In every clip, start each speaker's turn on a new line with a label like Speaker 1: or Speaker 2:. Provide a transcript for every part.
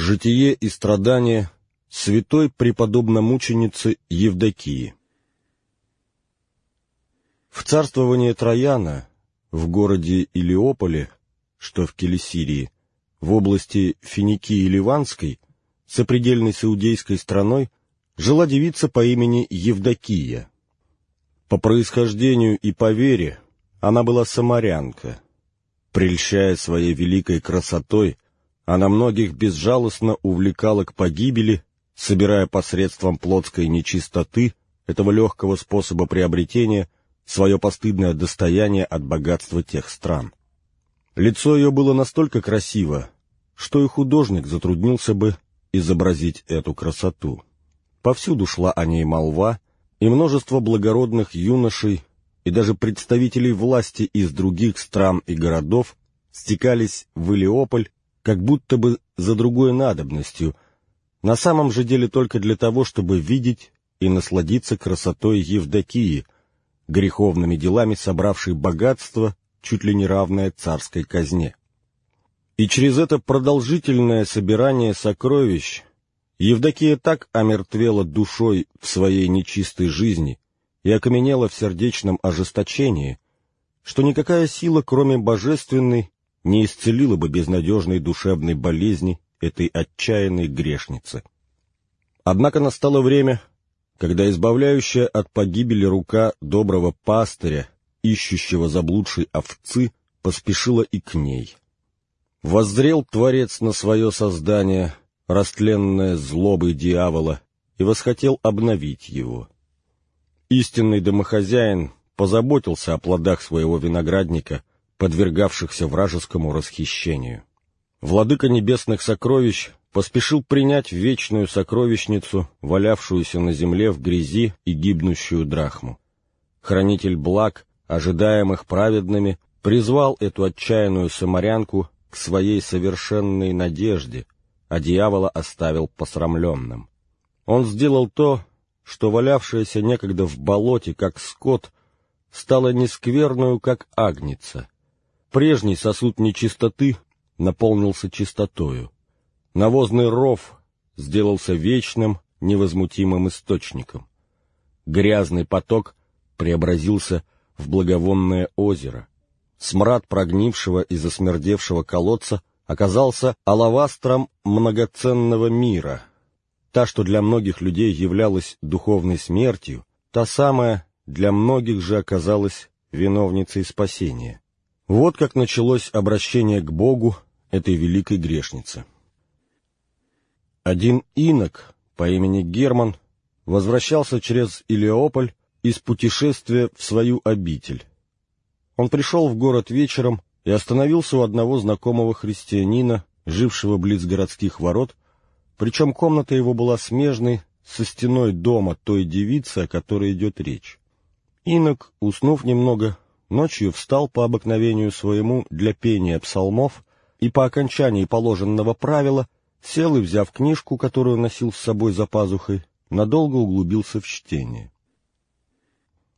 Speaker 1: Житие и страдания святой преподобномученицы Евдокии В царствование Трояна в городе Илиополе, что в Келесирии, в области Финикии Ливанской, сопредельной с иудейской страной, жила девица по имени Евдокия. По происхождению и по вере она была самарянка. Прельщая своей великой красотой, она многих безжалостно увлекала к погибели, собирая посредством плотской нечистоты этого легкого способа приобретения свое постыдное достояние от богатства тех стран. Лицо ее было настолько красиво, что и художник затруднился бы изобразить эту красоту. Повсюду шла о ней молва, и множество благородных юношей и даже представителей власти из других стран и городов стекались в Илиополь, как будто бы за другой надобностью, на самом же деле только для того, чтобы видеть и насладиться красотой Евдокии, греховными делами собравшей богатство, чуть ли не равное царской казне. И через это продолжительное собирание сокровищ Евдокия так омертвела душой в своей нечистой жизни и окаменела в сердечном ожесточении, что никакая сила, кроме божественной, не исцелила бы безнадежной душевной болезни этой отчаянной грешницы. Однако настало время, когда избавляющая от погибели рука доброго пастыря, ищущего заблудшей овцы, поспешила и к ней. Воззрел Творец на свое создание — растленное злобой дьявола, и восхотел обновить его. Истинный домохозяин позаботился о плодах своего виноградника, подвергавшихся вражескому расхищению. Владыка небесных сокровищ поспешил принять вечную сокровищницу, валявшуюся на земле в грязи и гибнущую драхму. Хранитель благ, ожидаемых праведными, призвал эту отчаянную самарянку к своей совершенной надежде — а дьявола оставил посрамленным. Он сделал то, что валявшаяся некогда в болоте, как скот, стала нескверную, как агница. Прежний сосуд нечистоты наполнился чистотою. Навозный ров сделался вечным, невозмутимым источником. Грязный поток преобразился в благовонное озеро. Смрад прогнившего и засмердевшего колодца оказался алавастром многоценного мира. Та, что для многих людей являлась духовной смертью, та самая для многих же оказалась виновницей спасения. Вот как началось обращение к Богу этой великой грешницы. Один инок по имени Герман возвращался через Илеополь из путешествия в свою обитель. Он пришел в город вечером и остановился у одного знакомого христианина, жившего близ городских ворот, причем комната его была смежной со стеной дома той девицы, о которой идет речь. Инок, уснув немного, ночью встал по обыкновению своему для пения псалмов и по окончании положенного правила сел и, взяв книжку, которую носил с собой за пазухой, надолго углубился в чтение.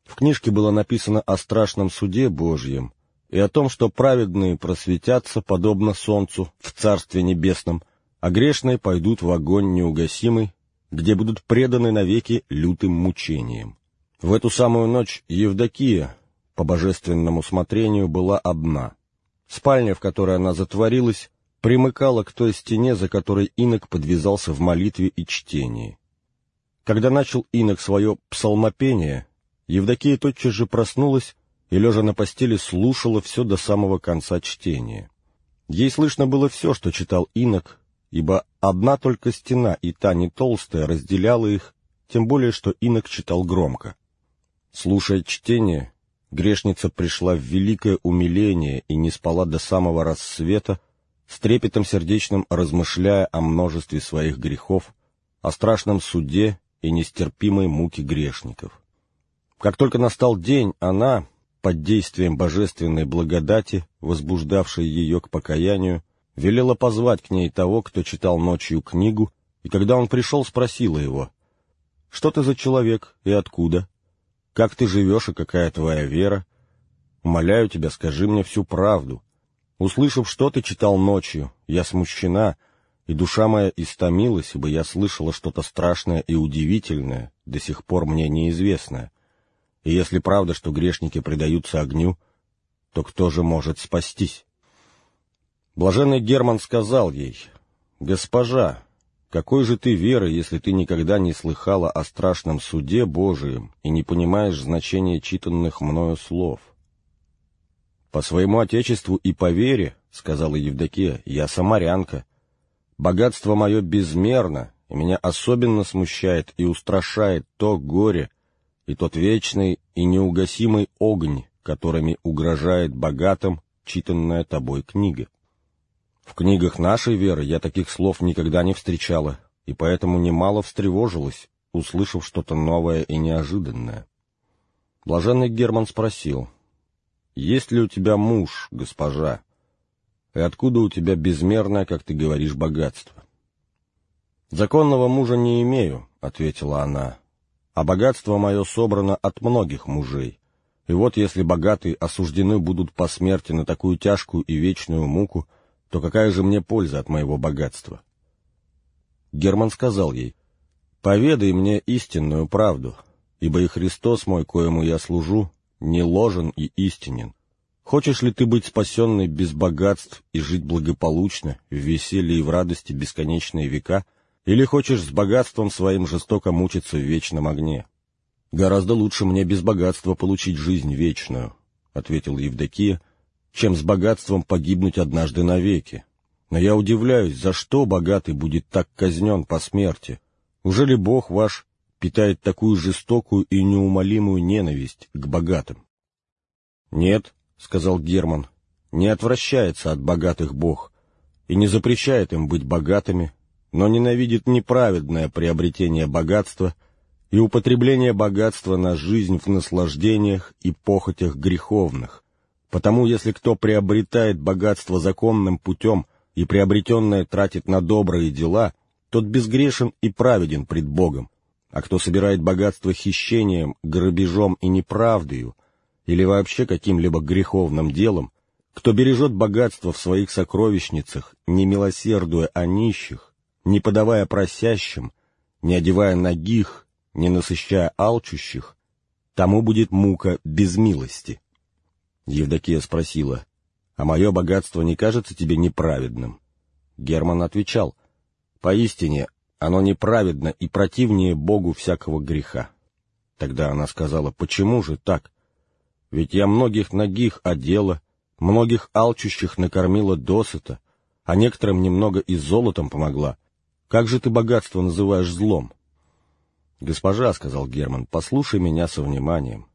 Speaker 1: В книжке было написано о страшном суде Божьем, и о том, что праведные просветятся, подобно солнцу, в Царстве Небесном, а грешные пойдут в огонь неугасимый, где будут преданы навеки лютым мучениям. В эту самую ночь Евдокия, по божественному смотрению, была одна. Спальня, в которой она затворилась, примыкала к той стене, за которой инок подвязался в молитве и чтении. Когда начал инок свое псалмопение, Евдокия тотчас же проснулась и, лежа на постели, слушала все до самого конца чтения. Ей слышно было все, что читал инок, ибо одна только стена, и та не толстая, разделяла их, тем более, что инок читал громко. Слушая чтение, грешница пришла в великое умиление и не спала до самого рассвета, с трепетом сердечным размышляя о множестве своих грехов, о страшном суде и нестерпимой муке грешников. Как только настал день, она, под действием божественной благодати, возбуждавшей ее к покаянию, велела позвать к ней того, кто читал ночью книгу, и когда он пришел, спросила его, «Что ты за человек и откуда? Как ты живешь и какая твоя вера? Умоляю тебя, скажи мне всю правду. Услышав, что ты читал ночью, я смущена, и душа моя истомилась, ибо я слышала что-то страшное и удивительное, до сих пор мне неизвестное. И если правда, что грешники предаются огню, то кто же может спастись? Блаженный Герман сказал ей, «Госпожа, какой же ты веры, если ты никогда не слыхала о страшном суде Божием и не понимаешь значения читанных мною слов?» «По своему отечеству и по вере, — сказала Евдокия, — я самарянка. Богатство мое безмерно, и меня особенно смущает и устрашает то горе и тот вечный и неугасимый огонь, которыми угрожает богатым читанная тобой книга. В книгах нашей веры я таких слов никогда не встречала, и поэтому немало встревожилась, услышав что-то новое и неожиданное. Блаженный Герман спросил, «Есть ли у тебя муж, госпожа? И откуда у тебя безмерное, как ты говоришь, богатство?» «Законного мужа не имею», — ответила она, «а богатство мое собрано от многих мужей. И вот если богатые осуждены будут по смерти на такую тяжкую и вечную муку, то какая же мне польза от моего богатства? Герман сказал ей, «Поведай мне истинную правду, ибо и Христос мой, коему я служу, не ложен и истинен. Хочешь ли ты быть спасенной без богатств и жить благополучно, в веселье и в радости бесконечные века, или хочешь с богатством своим жестоко мучиться в вечном огне?» «Гораздо лучше мне без богатства получить жизнь вечную», — ответил Евдокия, «чем с богатством погибнуть однажды навеки. Но я удивляюсь, за что богатый будет так казнен по смерти? Уже ли Бог ваш питает такую жестокую и неумолимую ненависть к богатым?» «Нет», — сказал Герман, — «не отвращается от богатых Бог и не запрещает им быть богатыми, но ненавидит неправедное приобретение богатства — и употребление богатства на жизнь в наслаждениях и похотях греховных. Потому если кто приобретает богатство законным путем и приобретенное тратит на добрые дела, тот безгрешен и праведен пред Богом. А кто собирает богатство хищением, грабежом и неправдою, или вообще каким-либо греховным делом, кто бережет богатство в своих сокровищницах, не милосердуя о нищих, не подавая просящим, не одевая ногих, не насыщая алчущих, тому будет мука без милости. Евдокия спросила, «А мое богатство не кажется тебе неправедным?» Герман отвечал, «Поистине, оно неправедно и противнее Богу всякого греха». Тогда она сказала, «Почему же так? Ведь я многих ногих одела, многих алчущих накормила досыта, а некоторым немного и золотом помогла. Как же ты богатство называешь злом?» «Госпожа», — сказал Герман, — «послушай меня со вниманием.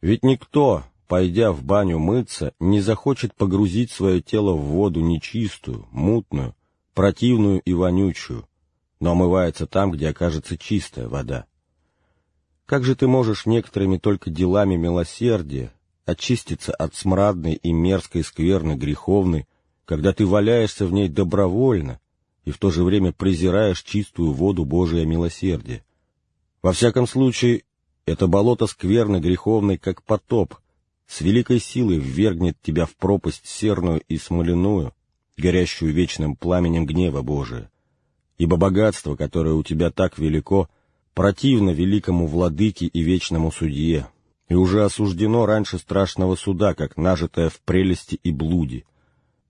Speaker 1: Ведь никто, пойдя в баню мыться, не захочет погрузить свое тело в воду нечистую, мутную, противную и вонючую, но омывается там, где окажется чистая вода. Как же ты можешь некоторыми только делами милосердия очиститься от смрадной и мерзкой скверны греховной, когда ты валяешься в ней добровольно и в то же время презираешь чистую воду Божия милосердия? Во всяком случае, это болото скверно греховной, как потоп, с великой силой ввергнет тебя в пропасть серную и смоляную, горящую вечным пламенем гнева Божия. Ибо богатство, которое у тебя так велико, противно великому владыке и вечному судье, и уже осуждено раньше страшного суда, как нажитое в прелести и блуде.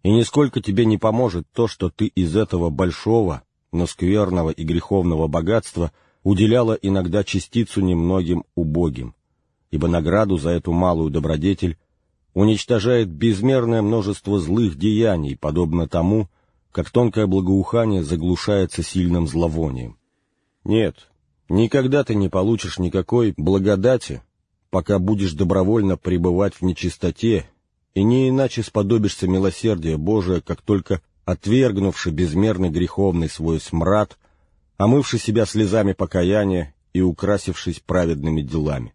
Speaker 1: И нисколько тебе не поможет то, что ты из этого большого, но скверного и греховного богатства — уделяла иногда частицу немногим убогим, ибо награду за эту малую добродетель уничтожает безмерное множество злых деяний, подобно тому, как тонкое благоухание заглушается сильным зловонием. Нет, никогда ты не получишь никакой благодати, пока будешь добровольно пребывать в нечистоте, и не иначе сподобишься милосердия Божия, как только отвергнувши безмерный греховный свой смрад, омывший себя слезами покаяния и украсившись праведными делами.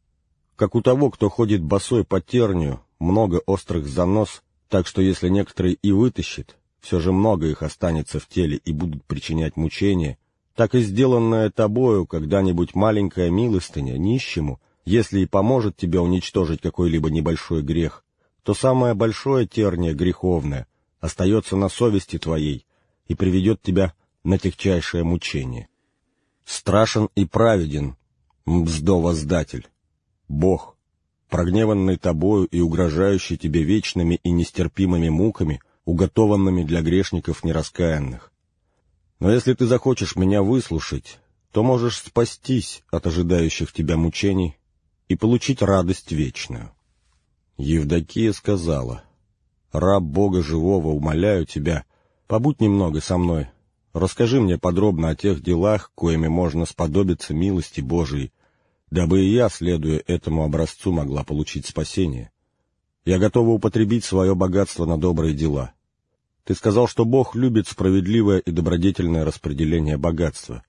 Speaker 1: Как у того, кто ходит босой по тернию, много острых занос, так что если некоторые и вытащит, все же много их останется в теле и будут причинять мучения, так и сделанная тобою когда-нибудь маленькая милостыня нищему, если и поможет тебе уничтожить какой-либо небольшой грех, то самое большое терние греховное остается на совести твоей и приведет тебя на тягчайшее мучение. Страшен и праведен, мздо-воздатель, Бог, прогневанный тобою и угрожающий тебе вечными и нестерпимыми муками, уготованными для грешников нераскаянных. Но если ты захочешь меня выслушать, то можешь спастись от ожидающих тебя мучений и получить радость вечную. Евдокия сказала, «Раб Бога Живого, умоляю тебя, побудь немного со мной, расскажи мне подробно о тех делах, коими можно сподобиться милости Божией, дабы и я, следуя этому образцу, могла получить спасение. Я готова употребить свое богатство на добрые дела. Ты сказал, что Бог любит справедливое и добродетельное распределение богатства.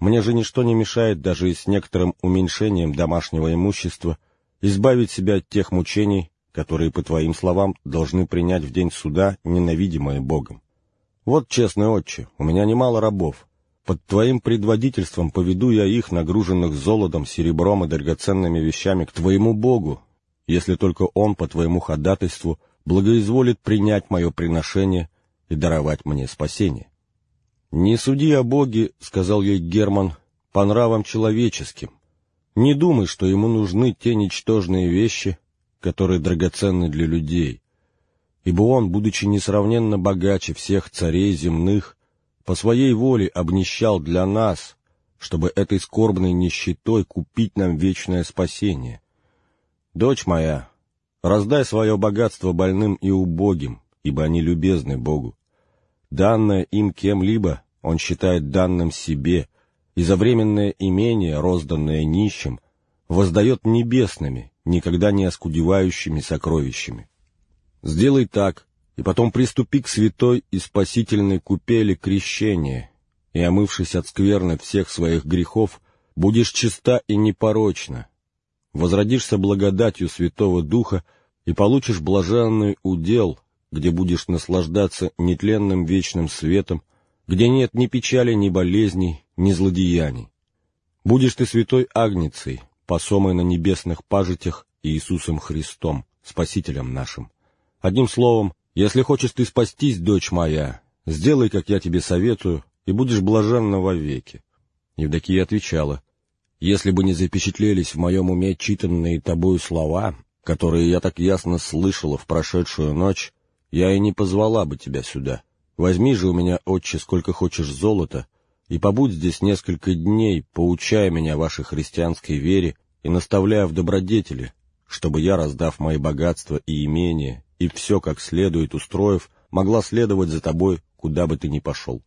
Speaker 1: Мне же ничто не мешает даже и с некоторым уменьшением домашнего имущества избавить себя от тех мучений, которые, по твоим словам, должны принять в день суда ненавидимые Богом. Вот, честный отче, у меня немало рабов. Под твоим предводительством поведу я их, нагруженных золотом, серебром и драгоценными вещами, к твоему Богу, если только Он по твоему ходатайству благоизволит принять мое приношение и даровать мне спасение. «Не суди о Боге», — сказал ей Герман, — «по нравам человеческим. Не думай, что ему нужны те ничтожные вещи, которые драгоценны для людей. Ибо он, будучи несравненно богаче всех царей земных, по своей воле обнищал для нас, чтобы этой скорбной нищетой купить нам вечное спасение. Дочь моя, раздай свое богатство больным и убогим, ибо они любезны Богу. Данное им кем-либо он считает данным себе, и за временное имение, розданное нищим, воздает небесными, никогда не оскудевающими сокровищами. Сделай так, и потом приступи к святой и спасительной купели крещения, и, омывшись от скверны всех своих грехов, будешь чиста и непорочна, возродишься благодатью Святого Духа и получишь блаженный удел, где будешь наслаждаться нетленным вечным светом, где нет ни печали, ни болезней, ни злодеяний. Будешь ты святой Агницей, посомой на небесных пажитях Иисусом Христом, Спасителем нашим. Одним словом, если хочешь ты спастись, дочь моя, сделай, как я тебе советую, и будешь блаженна вовеки. Евдокия отвечала, если бы не запечатлелись в моем уме читанные тобою слова, которые я так ясно слышала в прошедшую ночь, я и не позвала бы тебя сюда. Возьми же у меня, отче, сколько хочешь золота, и побудь здесь несколько дней, поучая меня вашей христианской вере и наставляя в добродетели, чтобы я, раздав мои богатства и имения, и все как следует устроив, могла следовать за тобой, куда бы ты ни пошел.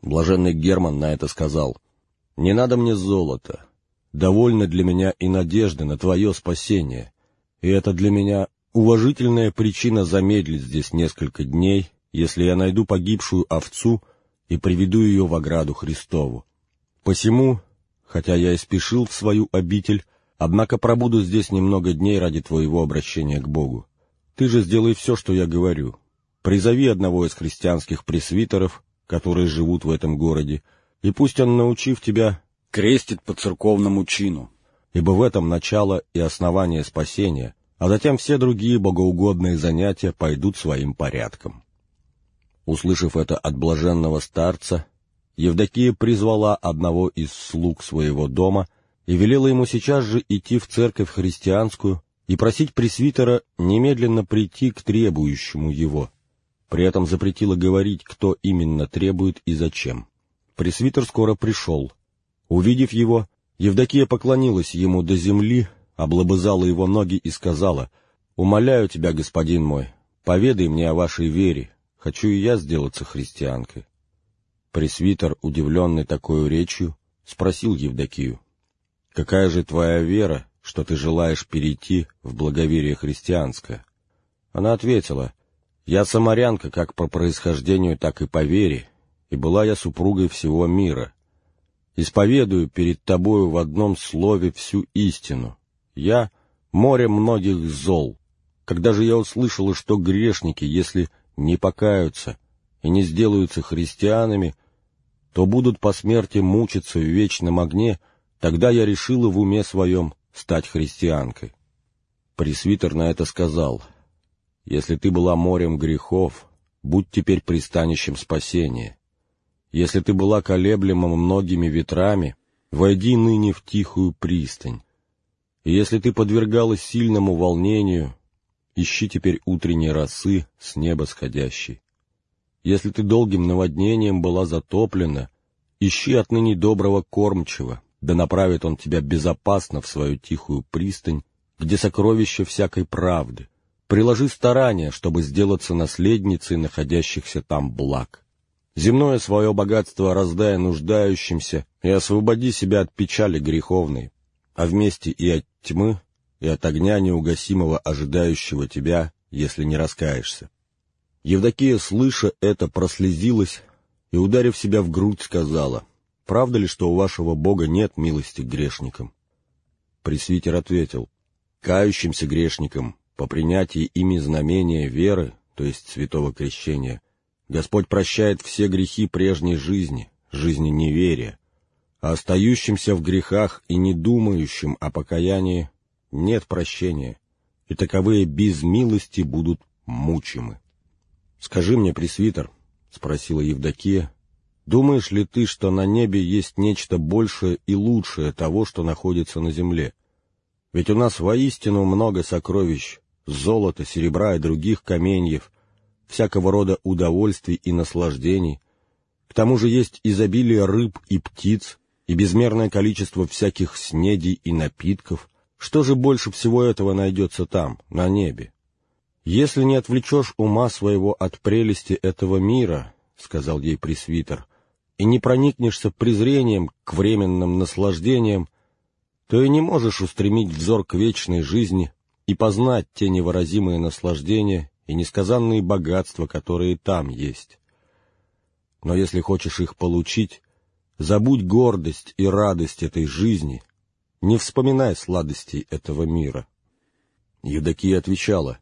Speaker 1: Блаженный Герман на это сказал, «Не надо мне золота, довольно для меня и надежды на твое спасение, и это для меня уважительная причина замедлить здесь несколько дней, если я найду погибшую овцу — и приведу ее в ограду Христову. Посему, хотя я и спешил в свою обитель, однако пробуду здесь немного дней ради твоего обращения к Богу. Ты же сделай все, что я говорю. Призови одного из христианских пресвитеров, которые живут в этом городе, и пусть он, научив тебя, крестит по церковному чину, ибо в этом начало и основание спасения, а затем все другие богоугодные занятия пойдут своим порядком. Услышав это от блаженного старца, Евдокия призвала одного из слуг своего дома и велела ему сейчас же идти в церковь христианскую и просить пресвитера немедленно прийти к требующему его. При этом запретила говорить, кто именно требует и зачем. Пресвитер скоро пришел. Увидев его, Евдокия поклонилась ему до земли, облобызала его ноги и сказала, «Умоляю тебя, господин мой, поведай мне о вашей вере, Хочу и я сделаться христианкой. Пресвитер, удивленный такой речью, спросил Евдокию, «Какая же твоя вера, что ты желаешь перейти в благоверие христианское?» Она ответила, «Я самарянка как по происхождению, так и по вере, и была я супругой всего мира. Исповедую перед тобою в одном слове всю истину. Я — море многих зол. Когда же я услышала, что грешники, если не покаются и не сделаются христианами, то будут по смерти мучиться в вечном огне, тогда я решила в уме своем стать христианкой. Пресвитер на это сказал, «Если ты была морем грехов, будь теперь пристанищем спасения. Если ты была колеблема многими ветрами, войди ныне в тихую пристань. И если ты подвергалась сильному волнению, ищи теперь утренней росы с неба сходящей. Если ты долгим наводнением была затоплена, ищи отныне доброго кормчего, да направит он тебя безопасно в свою тихую пристань, где сокровище всякой правды. Приложи старания, чтобы сделаться наследницей находящихся там благ. Земное свое богатство раздай нуждающимся и освободи себя от печали греховной, а вместе и от тьмы, и от огня неугасимого, ожидающего тебя, если не раскаешься. Евдокия, слыша это, прослезилась и, ударив себя в грудь, сказала, «Правда ли, что у вашего Бога нет милости к грешникам?» Пресвитер ответил, «Кающимся грешникам, по принятии ими знамения веры, то есть святого крещения, Господь прощает все грехи прежней жизни, жизни неверия, а остающимся в грехах и не думающим о покаянии нет прощения, и таковые без милости будут мучимы. «Скажи мне, пресвитер», — спросила Евдокия, — «думаешь ли ты, что на небе есть нечто большее и лучшее того, что находится на земле? Ведь у нас воистину много сокровищ, золота, серебра и других каменьев, всякого рода удовольствий и наслаждений. К тому же есть изобилие рыб и птиц, и безмерное количество всяких снедей и напитков. Что же больше всего этого найдется там, на небе? «Если не отвлечешь ума своего от прелести этого мира, — сказал ей пресвитер, — и не проникнешься презрением к временным наслаждениям, то и не можешь устремить взор к вечной жизни и познать те невыразимые наслаждения и несказанные богатства, которые там есть. Но если хочешь их получить, забудь гордость и радость этой жизни, не вспоминай сладостей этого мира». Евдокия отвечала,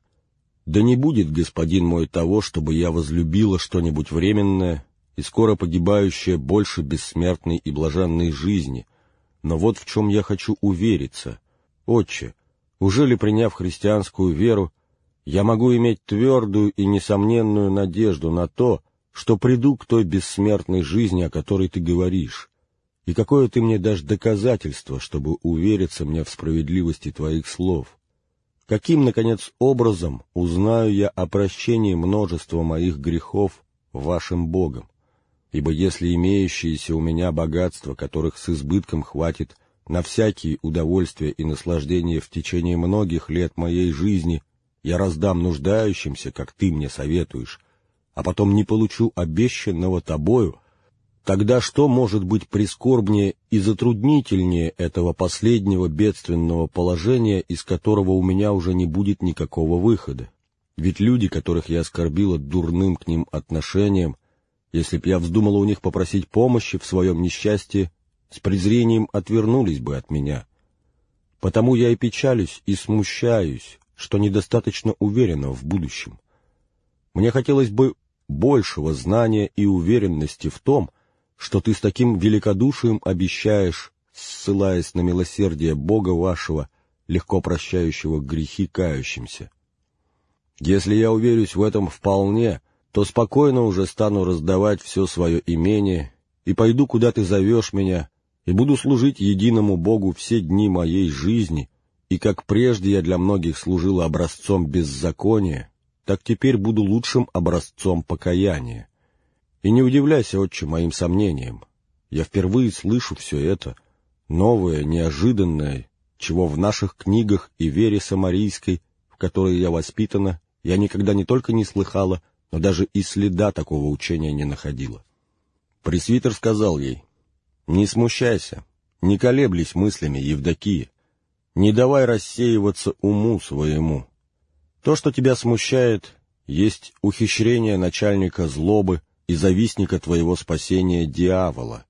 Speaker 1: да не будет, господин мой, того, чтобы я возлюбила что-нибудь временное и скоро погибающее больше бессмертной и блаженной жизни. Но вот в чем я хочу увериться. Отче, уже ли приняв христианскую веру, я могу иметь твердую и несомненную надежду на то, что приду к той бессмертной жизни, о которой ты говоришь, и какое ты мне дашь доказательство, чтобы увериться мне в справедливости твоих слов. Каким, наконец, образом узнаю я о прощении множества моих грехов вашим Богом? Ибо если имеющиеся у меня богатства, которых с избытком хватит на всякие удовольствия и наслаждения в течение многих лет моей жизни, я раздам нуждающимся, как ты мне советуешь, а потом не получу обещанного тобою, Тогда что может быть прискорбнее и затруднительнее этого последнего бедственного положения, из которого у меня уже не будет никакого выхода? Ведь люди, которых я оскорбила дурным к ним отношением, если б я вздумала у них попросить помощи в своем несчастье, с презрением отвернулись бы от меня. Потому я и печалюсь, и смущаюсь, что недостаточно уверена в будущем. Мне хотелось бы большего знания и уверенности в том, что ты с таким великодушием обещаешь, ссылаясь на милосердие Бога вашего, легко прощающего грехи кающимся. Если я уверюсь в этом вполне, то спокойно уже стану раздавать все свое имение и пойду, куда ты зовешь меня, и буду служить единому Богу все дни моей жизни, и как прежде я для многих служила образцом беззакония, так теперь буду лучшим образцом покаяния. И не удивляйся, отче, моим сомнениям. Я впервые слышу все это, новое, неожиданное, чего в наших книгах и вере самарийской, в которой я воспитана, я никогда не только не слыхала, но даже и следа такого учения не находила. Пресвитер сказал ей, «Не смущайся, не колеблись мыслями, Евдокия, не давай рассеиваться уму своему. То, что тебя смущает, есть ухищрение начальника злобы, и завистника твоего спасения дьявола.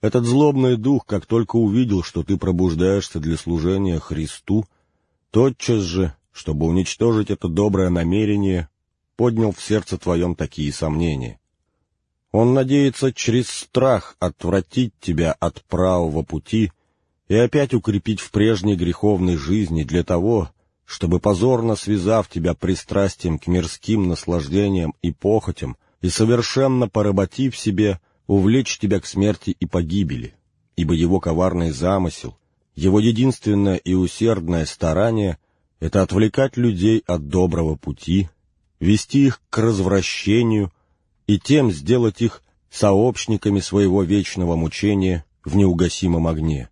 Speaker 1: Этот злобный дух, как только увидел, что ты пробуждаешься для служения Христу, тотчас же, чтобы уничтожить это доброе намерение, поднял в сердце твоем такие сомнения. Он надеется через страх отвратить тебя от правого пути и опять укрепить в прежней греховной жизни для того, чтобы, позорно связав тебя пристрастием к мирским наслаждениям и похотям, и, совершенно поработив себе, увлечь тебя к смерти и погибели, ибо его коварный замысел, его единственное и усердное старание — это отвлекать людей от доброго пути, вести их к развращению и тем сделать их сообщниками своего вечного мучения в неугасимом огне.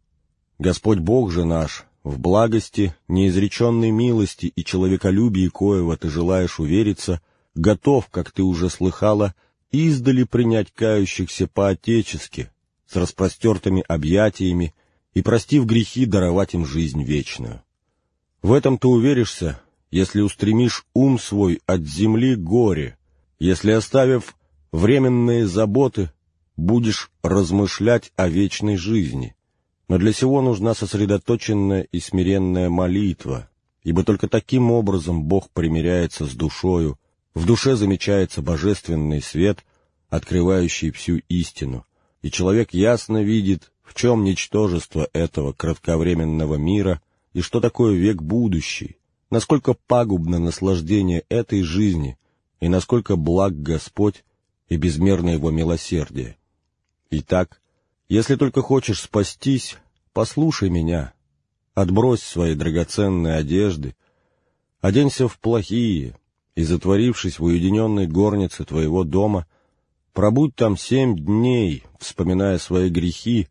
Speaker 1: Господь Бог же наш, в благости, неизреченной милости и человеколюбии коего ты желаешь увериться, готов, как ты уже слыхала, издали принять кающихся по-отечески, с распростертыми объятиями и, простив грехи, даровать им жизнь вечную. В этом ты уверишься, если устремишь ум свой от земли горе, если, оставив временные заботы, будешь размышлять о вечной жизни. Но для сего нужна сосредоточенная и смиренная молитва, ибо только таким образом Бог примиряется с душою, в душе замечается божественный свет, открывающий всю истину, и человек ясно видит, в чем ничтожество этого кратковременного мира и что такое век будущий, насколько пагубно наслаждение этой жизни и насколько благ Господь и безмерно Его милосердие. Итак, если только хочешь спастись, послушай меня, отбрось свои драгоценные одежды, оденься в плохие, и, затворившись в уединенной горнице твоего дома, пробудь там семь дней, вспоминая свои грехи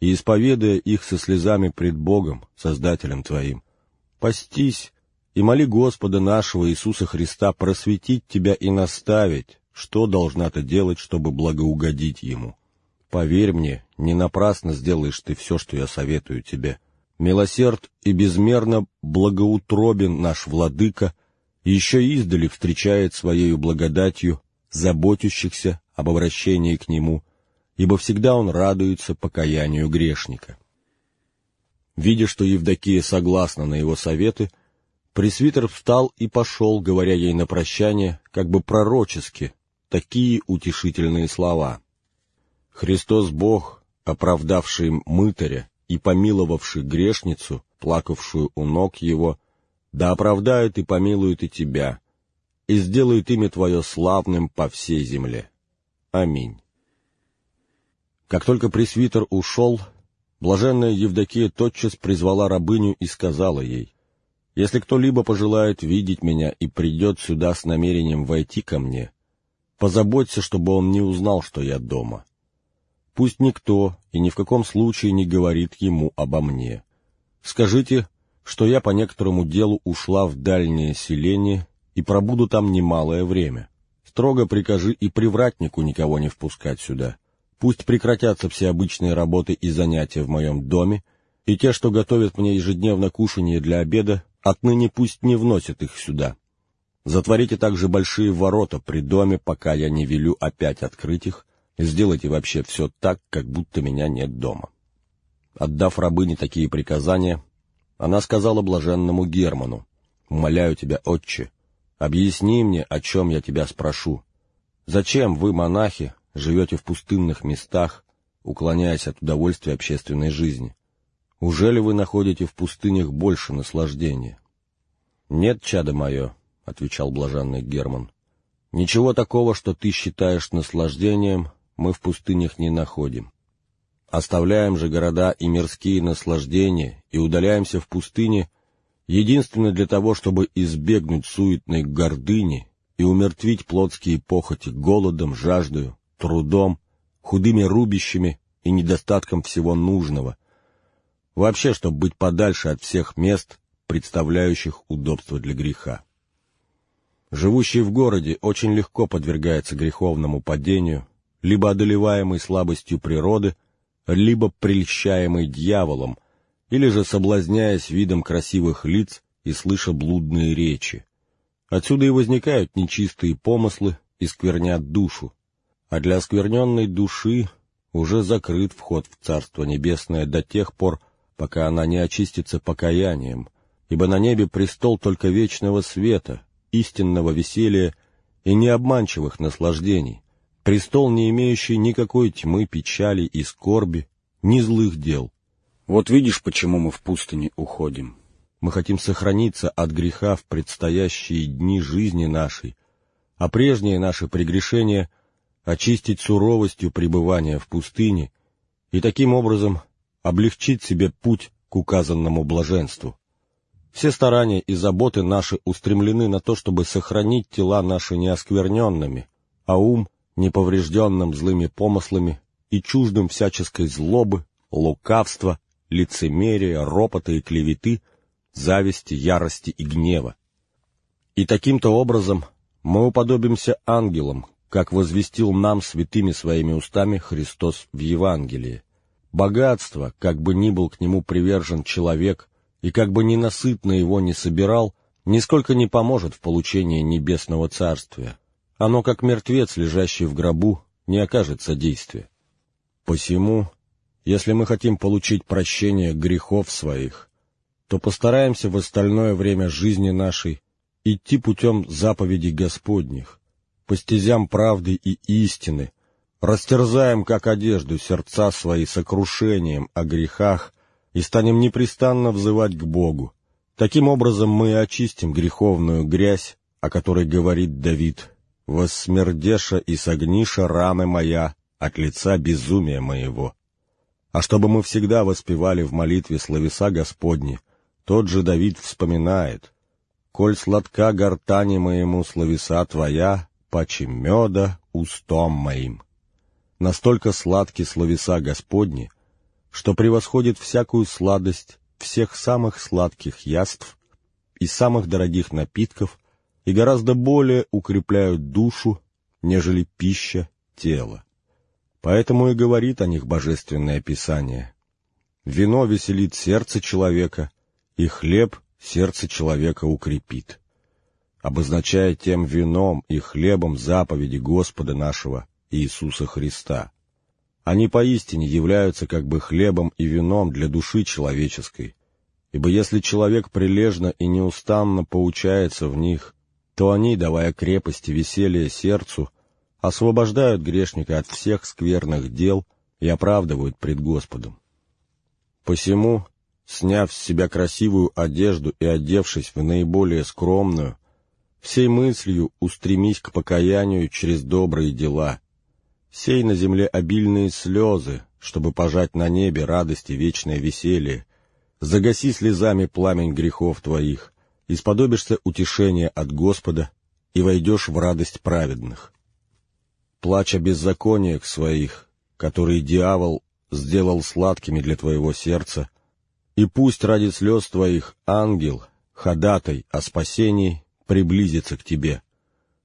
Speaker 1: и исповедуя их со слезами пред Богом, Создателем твоим. Постись и моли Господа нашего Иисуса Христа просветить тебя и наставить, что должна ты делать, чтобы благоугодить Ему. Поверь мне, не напрасно сделаешь ты все, что я советую тебе. Милосерд и безмерно благоутробен наш Владыка — еще издали встречает Своею благодатью заботящихся об обращении к Нему, ибо всегда Он радуется покаянию грешника. Видя, что Евдокия согласна на его советы, пресвитер встал и пошел, говоря ей на прощание, как бы пророчески, такие утешительные слова. «Христос Бог, оправдавший мытаря и помиловавший грешницу, плакавшую у ног Его, да оправдают и помилуют и тебя, и сделают имя Твое славным по всей земле. Аминь. Как только пресвитер ушел, блаженная Евдокия тотчас призвала рабыню и сказала ей, «Если кто-либо пожелает видеть меня и придет сюда с намерением войти ко мне, позаботься, чтобы он не узнал, что я дома. Пусть никто и ни в каком случае не говорит ему обо мне. Скажите, что я по некоторому делу ушла в дальнее селение и пробуду там немалое время. Строго прикажи и привратнику никого не впускать сюда. Пусть прекратятся все обычные работы и занятия в моем доме, и те, что готовят мне ежедневно кушанье для обеда, отныне пусть не вносят их сюда. Затворите также большие ворота при доме, пока я не велю опять открыть их, и сделайте вообще все так, как будто меня нет дома. Отдав рабыне такие приказания, она сказала блаженному Герману, «Умоляю тебя, отче, объясни мне, о чем я тебя спрошу. Зачем вы, монахи, живете в пустынных местах, уклоняясь от удовольствия общественной жизни? Ужели вы находите в пустынях больше наслаждения?» «Нет, чадо мое», — отвечал блаженный Герман, — «ничего такого, что ты считаешь наслаждением, мы в пустынях не находим. Оставляем же города и мирские наслаждения и удаляемся в пустыне единственно для того, чтобы избегнуть суетной гордыни и умертвить плотские похоти голодом, жаждою, трудом, худыми рубищами и недостатком всего нужного. Вообще, чтобы быть подальше от всех мест, представляющих удобство для греха. Живущий в городе очень легко подвергается греховному падению, либо одолеваемой слабостью природы, либо прельщаемый дьяволом, или же соблазняясь видом красивых лиц и слыша блудные речи. Отсюда и возникают нечистые помыслы и сквернят душу, а для оскверненной души уже закрыт вход в Царство Небесное до тех пор, пока она не очистится покаянием, ибо на небе престол только вечного света, истинного веселья и необманчивых наслаждений, престол, не имеющий никакой тьмы, печали и скорби, ни злых дел. Вот видишь, почему мы в пустыне уходим. Мы хотим сохраниться от греха в предстоящие дни жизни нашей, а прежние наши прегрешения очистить суровостью пребывания в пустыне и таким образом облегчить себе путь к указанному блаженству. Все старания и заботы наши устремлены на то, чтобы сохранить тела наши неоскверненными, а ум неповрежденным злыми помыслами и чуждым всяческой злобы, лукавства, лицемерия, ропота и клеветы, зависти, ярости и гнева. И таким-то образом мы уподобимся ангелам, как возвестил нам святыми своими устами Христос в Евангелии. Богатство, как бы ни был к нему привержен человек, и как бы ненасытно его не собирал, нисколько не поможет в получении небесного царствия. Оно, как мертвец, лежащий в гробу, не окажет содействия. Посему, если мы хотим получить прощение грехов своих, то постараемся в остальное время жизни нашей идти путем заповедей Господних, по стезям правды и истины, растерзаем, как одежду, сердца свои сокрушением о грехах и станем непрестанно взывать к Богу. Таким образом мы очистим греховную грязь, о которой говорит Давид, «Воссмердеша и согниша раны моя, от лица безумия моего. А чтобы мы всегда воспевали в молитве словеса Господни, тот же Давид вспоминает, «Коль сладка гортани моему словеса Твоя, паче меда устом моим». Настолько сладки словеса Господни, что превосходит всякую сладость всех самых сладких яств и самых дорогих напитков и гораздо более укрепляют душу, нежели пища тела. Поэтому и говорит о них Божественное Писание. Вино веселит сердце человека, и хлеб сердце человека укрепит, обозначая тем вином и хлебом заповеди Господа нашего Иисуса Христа. Они поистине являются как бы хлебом и вином для души человеческой, ибо если человек прилежно и неустанно поучается в них, то они, давая крепость и веселье сердцу, освобождают грешника от всех скверных дел и оправдывают пред Господом. Посему, сняв с себя красивую одежду и одевшись в наиболее скромную, всей мыслью устремись к покаянию через добрые дела, сей на земле обильные слезы, чтобы пожать на небе радость и вечное веселье, загаси слезами пламень грехов твоих, и сподобишься утешения от Господа, и войдешь в радость праведных плач о беззакониях своих, которые дьявол сделал сладкими для твоего сердца, и пусть ради слез твоих ангел, ходатай о спасении, приблизится к тебе.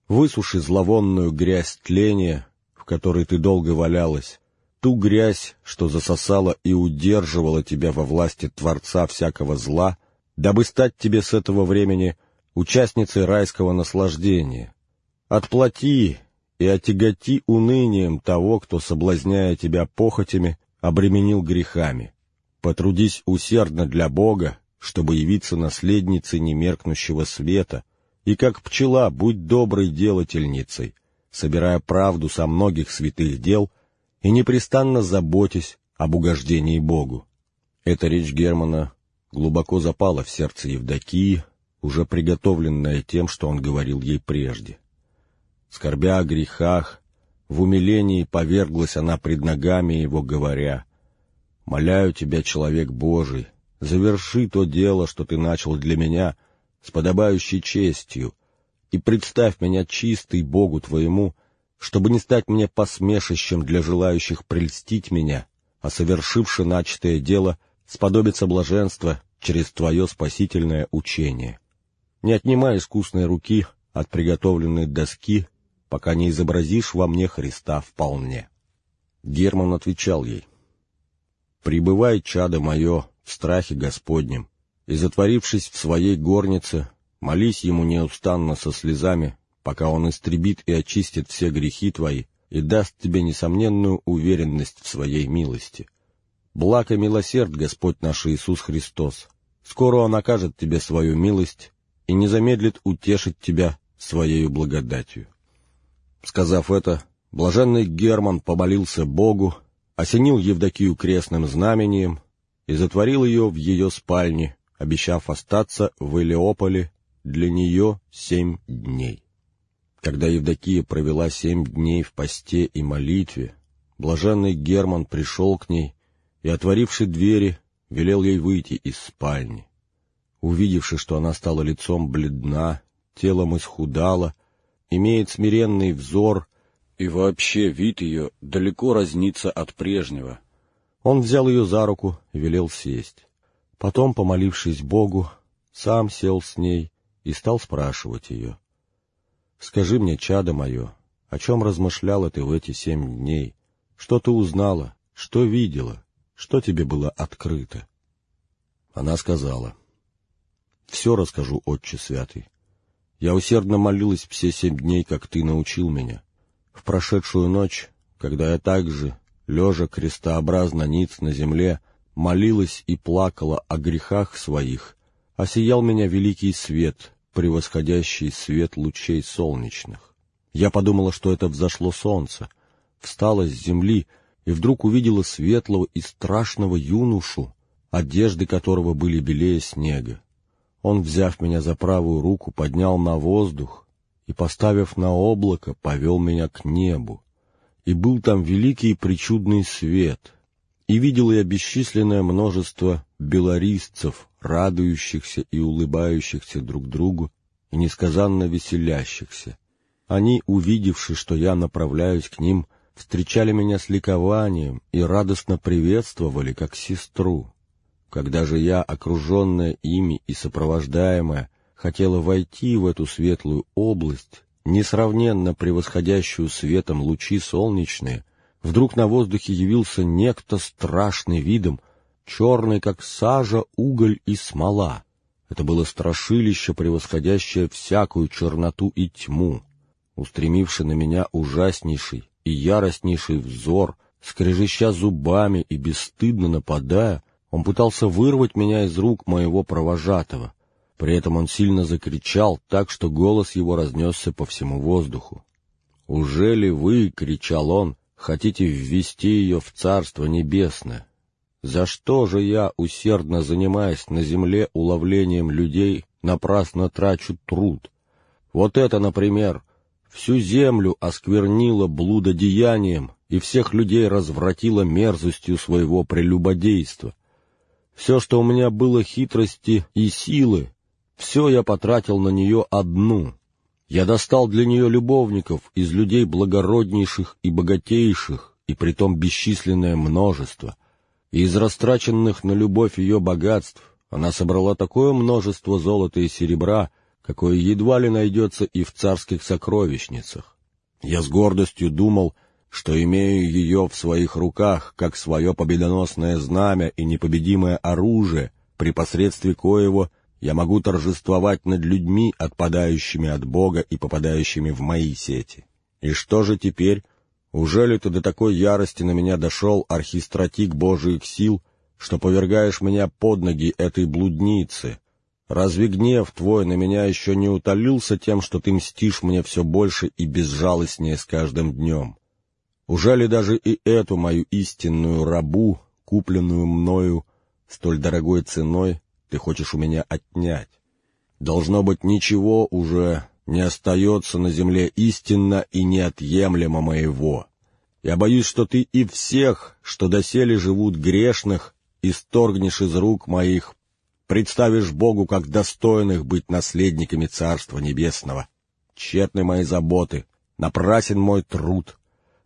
Speaker 1: Высуши зловонную грязь тления, которой ты долго валялась, ту грязь, что засосала и удерживала тебя во власти Творца всякого зла, дабы стать тебе с этого времени участницей райского наслаждения. Отплати и отяготи унынием того, кто, соблазняя тебя похотями, обременил грехами. Потрудись усердно для Бога, чтобы явиться наследницей немеркнущего света, и как пчела будь доброй делательницей, собирая правду со многих святых дел и непрестанно заботясь об угождении Богу. Эта речь Германа глубоко запала в сердце Евдокии, уже приготовленная тем, что он говорил ей прежде скорбя о грехах, в умилении поверглась она пред ногами его, говоря, «Моляю тебя, человек Божий, заверши то дело, что ты начал для меня, с подобающей честью, и представь меня чистой Богу твоему, чтобы не стать мне посмешищем для желающих прельстить меня, а совершивши начатое дело, сподобиться блаженства через твое спасительное учение. Не отнимай искусной руки от приготовленной доски пока не изобразишь во мне Христа вполне. Герман отвечал ей, «Пребывай, чадо мое, в страхе Господнем, и, затворившись в своей горнице, молись ему неустанно со слезами, пока он истребит и очистит все грехи твои и даст тебе несомненную уверенность в своей милости. Благ и милосерд Господь наш Иисус Христос. Скоро Он окажет тебе свою милость и не замедлит утешить тебя своей благодатью. Сказав это, блаженный Герман помолился Богу, осенил Евдокию крестным знамением и затворил ее в ее спальне, обещав остаться в Элеополе для нее семь дней. Когда Евдокия провела семь дней в посте и молитве, блаженный Герман пришел к ней и, отворивши двери, велел ей выйти из спальни. Увидевши, что она стала лицом бледна, телом исхудала, имеет смиренный взор и вообще вид ее далеко разнится от прежнего, он взял ее за руку и велел сесть. Потом, помолившись Богу, сам сел с ней и стал спрашивать ее. «Скажи мне, чадо мое, о чем размышляла ты в эти семь дней? Что ты узнала? Что видела? Что тебе было открыто?» Она сказала, «Все расскажу, Отче Святый. Я усердно молилась все семь дней, как ты научил меня. В прошедшую ночь, когда я также, лежа крестообразно ниц на земле, молилась и плакала о грехах своих, осиял меня великий свет, превосходящий свет лучей солнечных. Я подумала, что это взошло солнце, встала с земли и вдруг увидела светлого и страшного юношу, одежды которого были белее снега. Он, взяв меня за правую руку, поднял на воздух и, поставив на облако, повел меня к небу. И был там великий и причудный свет, и видел я бесчисленное множество белорисцев, радующихся и улыбающихся друг другу, и несказанно веселящихся. Они, увидевши, что я направляюсь к ним, встречали меня с ликованием и радостно приветствовали, как сестру. Когда же я, окруженная ими и сопровождаемая, хотела войти в эту светлую область, несравненно превосходящую светом лучи солнечные, вдруг на воздухе явился некто страшный видом, черный, как сажа, уголь и смола. Это было страшилище, превосходящее всякую черноту и тьму. Устремивший на меня ужаснейший и яростнейший взор, скрежеща зубами и бесстыдно нападая, он пытался вырвать меня из рук моего провожатого. При этом он сильно закричал так, что голос его разнесся по всему воздуху. «Уже ли вы, — кричал он, хотите ввести ее в Царство Небесное? За что же я, усердно занимаясь на земле уловлением людей, напрасно трачу труд? Вот это, например, всю землю осквернило блудодеянием и всех людей развратило мерзостью своего прелюбодейства. Все, что у меня было хитрости и силы, все я потратил на нее одну — я достал для нее любовников из людей благороднейших и богатейших, и притом бесчисленное множество. И из растраченных на любовь ее богатств она собрала такое множество золота и серебра, какое едва ли найдется и в царских сокровищницах. Я с гордостью думал, что имею ее в своих руках, как свое победоносное знамя и непобедимое оружие, при посредстве коего я могу торжествовать над людьми, отпадающими от Бога и попадающими в мои сети. И что же теперь? Уже ли ты до такой ярости на меня дошел, архистратик Божиих сил, что повергаешь меня под ноги этой блудницы? Разве гнев твой на меня еще не утолился тем, что ты мстишь мне все больше и безжалостнее с каждым днем? Уже ли даже и эту мою истинную рабу, купленную мною столь дорогой ценой, ты хочешь у меня отнять. Должно быть, ничего уже не остается на земле истинно и неотъемлемо моего. Я боюсь, что ты и всех, что доселе живут грешных, исторгнешь из рук моих, представишь Богу как достойных быть наследниками Царства Небесного. Тщетны мои заботы, напрасен мой труд.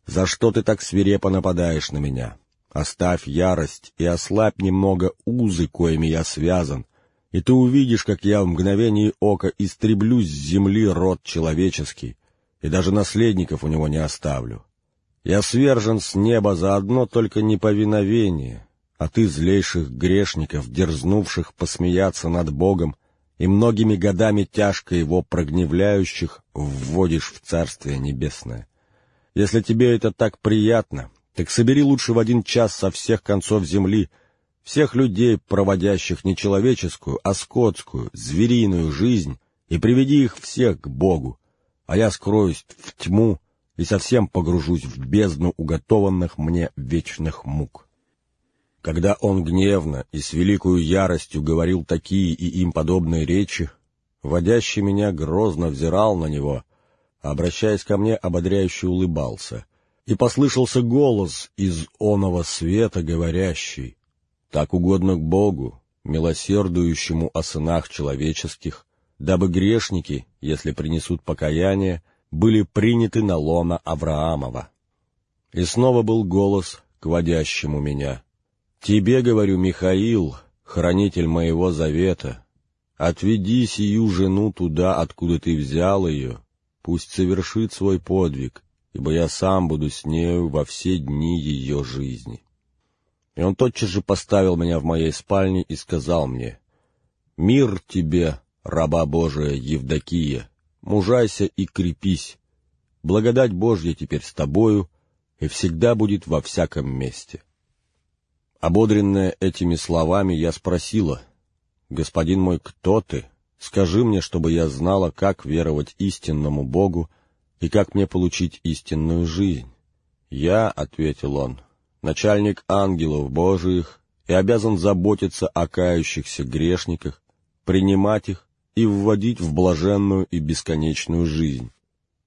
Speaker 1: За что ты так свирепо нападаешь на меня? Оставь ярость и ослабь немного узы, коими я связан, и ты увидишь, как я в мгновение ока истреблю с земли род человеческий, и даже наследников у него не оставлю. Я свержен с неба за одно только неповиновение, а ты злейших грешников, дерзнувших посмеяться над Богом и многими годами тяжко его прогневляющих, вводишь в Царствие Небесное. Если тебе это так приятно, так собери лучше в один час со всех концов земли всех людей, проводящих не человеческую, а скотскую, звериную жизнь, и приведи их всех к Богу, а я скроюсь в тьму и совсем погружусь в бездну уготованных мне вечных мук. Когда он гневно и с великою яростью говорил такие и им подобные речи, водящий меня грозно взирал на него, обращаясь ко мне, ободряюще улыбался. И послышался голос из оного света, говорящий, «Так угодно к Богу, милосердующему о сынах человеческих, дабы грешники, если принесут покаяние, были приняты на лона Авраамова». И снова был голос к водящему меня. «Тебе, говорю, Михаил, хранитель моего завета, отведи сию жену туда, откуда ты взял ее, пусть совершит свой подвиг, ибо я сам буду с нею во все дни ее жизни». И он тотчас же поставил меня в моей спальне и сказал мне, «Мир тебе, раба Божия Евдокия, мужайся и крепись, благодать Божья теперь с тобою и всегда будет во всяком месте». Ободренная этими словами, я спросила, «Господин мой, кто ты? Скажи мне, чтобы я знала, как веровать истинному Богу и как мне получить истинную жизнь». «Я», — ответил он, — «начальник ангелов Божиих и обязан заботиться о кающихся грешниках, принимать их и вводить в блаженную и бесконечную жизнь.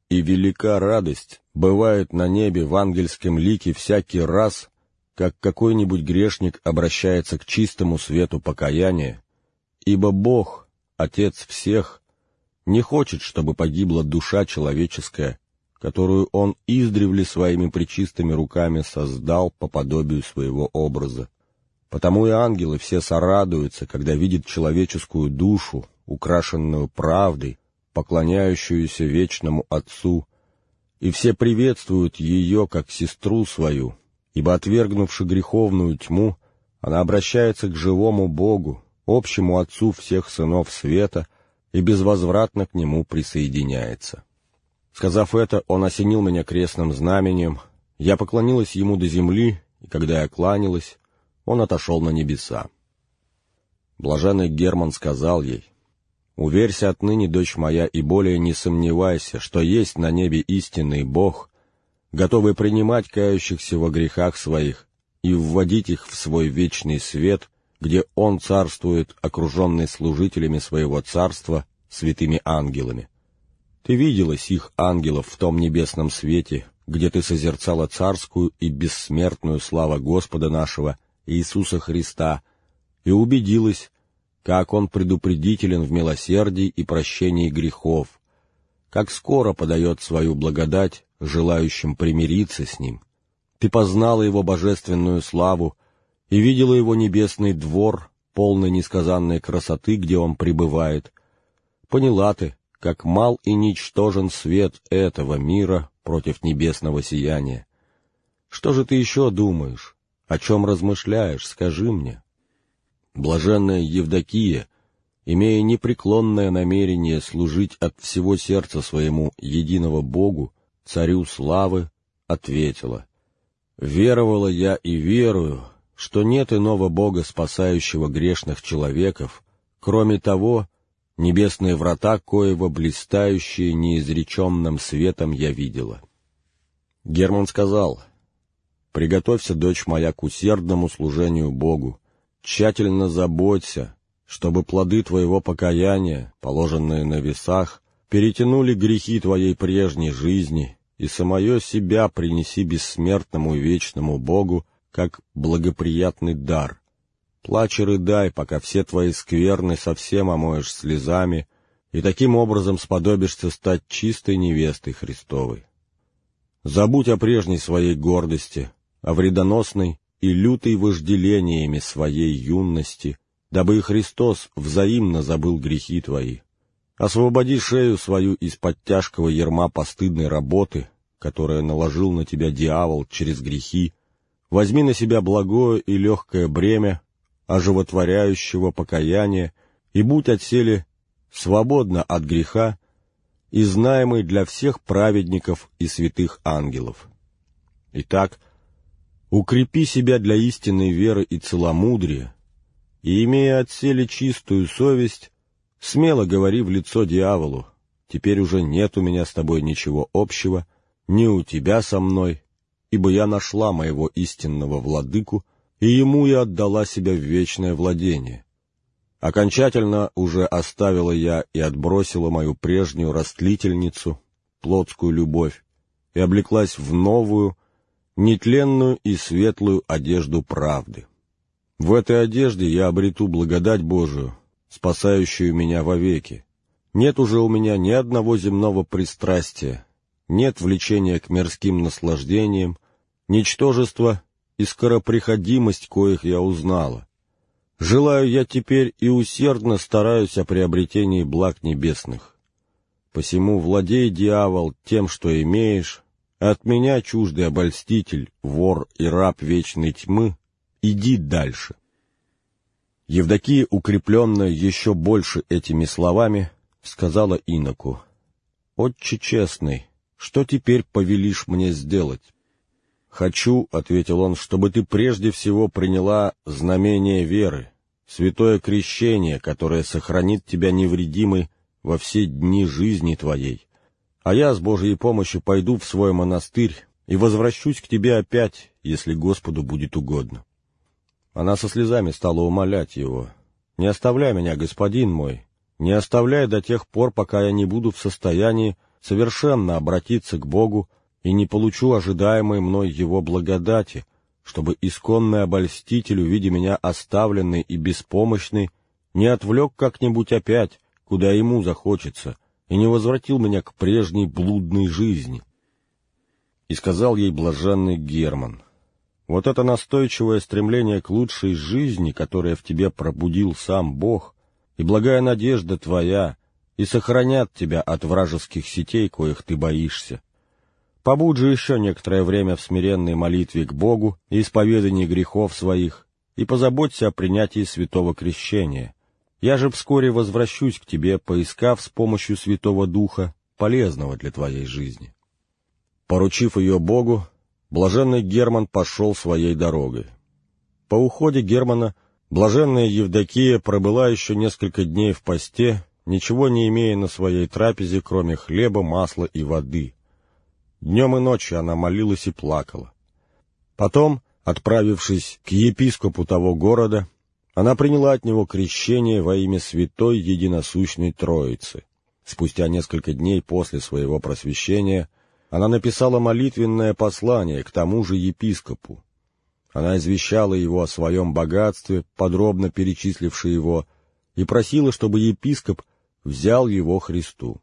Speaker 1: И велика радость бывает на небе в ангельском лике всякий раз, как какой-нибудь грешник обращается к чистому свету покаяния, ибо Бог, Отец всех, не хочет, чтобы погибла душа человеческая, которую Он издревле своими причистыми руками создал по подобию своего образа. Потому и ангелы все сорадуются, когда видят человеческую душу, украшенную правдой, поклоняющуюся вечному Отцу, и все приветствуют ее как сестру свою, ибо, отвергнувши греховную тьму, она обращается к живому Богу, общему Отцу всех сынов света, и безвозвратно к Нему присоединяется. Сказав это, он осенил меня крестным знаменем, я поклонилась ему до земли, и когда я кланялась, он отошел на небеса. Блаженный Герман сказал ей, «Уверься отныне, дочь моя, и более не сомневайся, что есть на небе истинный Бог, готовый принимать кающихся во грехах своих и вводить их в свой вечный свет, где Он царствует, окруженный служителями своего царства, святыми ангелами. Ты видела сих ангелов в том небесном свете, где ты созерцала царскую и бессмертную славу Господа нашего, Иисуса Христа, и убедилась, как Он предупредителен в милосердии и прощении грехов, как скоро подает свою благодать желающим примириться с Ним. Ты познала Его божественную славу и видела Его небесный двор, полный несказанной красоты, где Он пребывает. Поняла ты, как мал и ничтожен свет этого мира против небесного сияния. Что же ты еще думаешь? О чем размышляешь? Скажи мне. Блаженная Евдокия, имея непреклонное намерение служить от всего сердца своему единого Богу, царю славы, ответила, «Веровала я и верую, что нет иного Бога, спасающего грешных человеков, кроме того, небесные врата, коего блистающие неизреченным светом я видела». Герман сказал, «Приготовься, дочь моя, к усердному служению Богу, тщательно заботься, чтобы плоды твоего покаяния, положенные на весах, перетянули грехи твоей прежней жизни, и самое себя принеси бессмертному и вечному Богу, как благоприятный дар. Плачь и рыдай, пока все твои скверны совсем омоешь слезами, и таким образом сподобишься стать чистой невестой Христовой. Забудь о прежней своей гордости, о вредоносной и лютой вожделениями своей юности, дабы и Христос взаимно забыл грехи твои. Освободи шею свою из-под тяжкого ерма постыдной работы, которая наложил на тебя дьявол через грехи, возьми на себя благое и легкое бремя, оживотворяющего покаяния, и будь отселе свободно от греха и знаемый для всех праведников и святых ангелов. Итак, укрепи себя для истинной веры и целомудрия, и, имея отселе чистую совесть, Смело говори в лицо дьяволу, теперь уже нет у меня с тобой ничего общего, ни у тебя со мной, ибо я нашла моего истинного владыку, и ему я отдала себя в вечное владение. Окончательно уже оставила я и отбросила мою прежнюю растлительницу, плотскую любовь и облеклась в новую, нетленную и светлую одежду правды. В этой одежде я обрету благодать Божию, спасающую меня вовеки. Нет уже у меня ни одного земного пристрастия, нет влечения к мирским наслаждениям, ничтожество и скороприходимость, коих я узнала. Желаю я теперь и усердно стараюсь о приобретении благ небесных. Посему владей, дьявол, тем, что имеешь, от меня, чуждый обольститель, вор и раб вечной тьмы, иди дальше. Евдокия, укрепленная еще больше этими словами, сказала иноку, «Отче честный, что теперь повелишь мне сделать?» «Хочу», — ответил он, — «чтобы ты прежде всего приняла знамение веры, святое крещение, которое сохранит тебя невредимой во все дни жизни твоей. А я с Божьей помощью пойду в свой монастырь и возвращусь к тебе опять, если Господу будет угодно». Она со слезами стала умолять его. «Не оставляй меня, господин мой, не оставляй до тех пор, пока я не буду в состоянии совершенно обратиться к Богу и не получу ожидаемой мной Его благодати, чтобы исконный обольститель, увидя меня оставленный и беспомощный, не отвлек как-нибудь опять, куда ему захочется, и не возвратил меня к прежней блудной жизни». И сказал ей блаженный Герман, вот это настойчивое стремление к лучшей жизни, которое в тебе пробудил сам Бог, и благая надежда твоя, и сохранят тебя от вражеских сетей, коих ты боишься. Побудь же еще некоторое время в смиренной молитве к Богу и исповедании грехов своих, и позаботься о принятии святого крещения. Я же вскоре возвращусь к тебе, поискав с помощью Святого Духа, полезного для твоей жизни. Поручив ее Богу, блаженный Герман пошел своей дорогой. По уходе Германа блаженная Евдокия пробыла еще несколько дней в посте, ничего не имея на своей трапезе, кроме хлеба, масла и воды. Днем и ночью она молилась и плакала. Потом, отправившись к епископу того города, она приняла от него крещение во имя Святой Единосущной Троицы. Спустя несколько дней после своего просвещения она написала молитвенное послание к тому же епископу. Она извещала его о своем богатстве, подробно перечисливши его, и просила, чтобы епископ взял его Христу.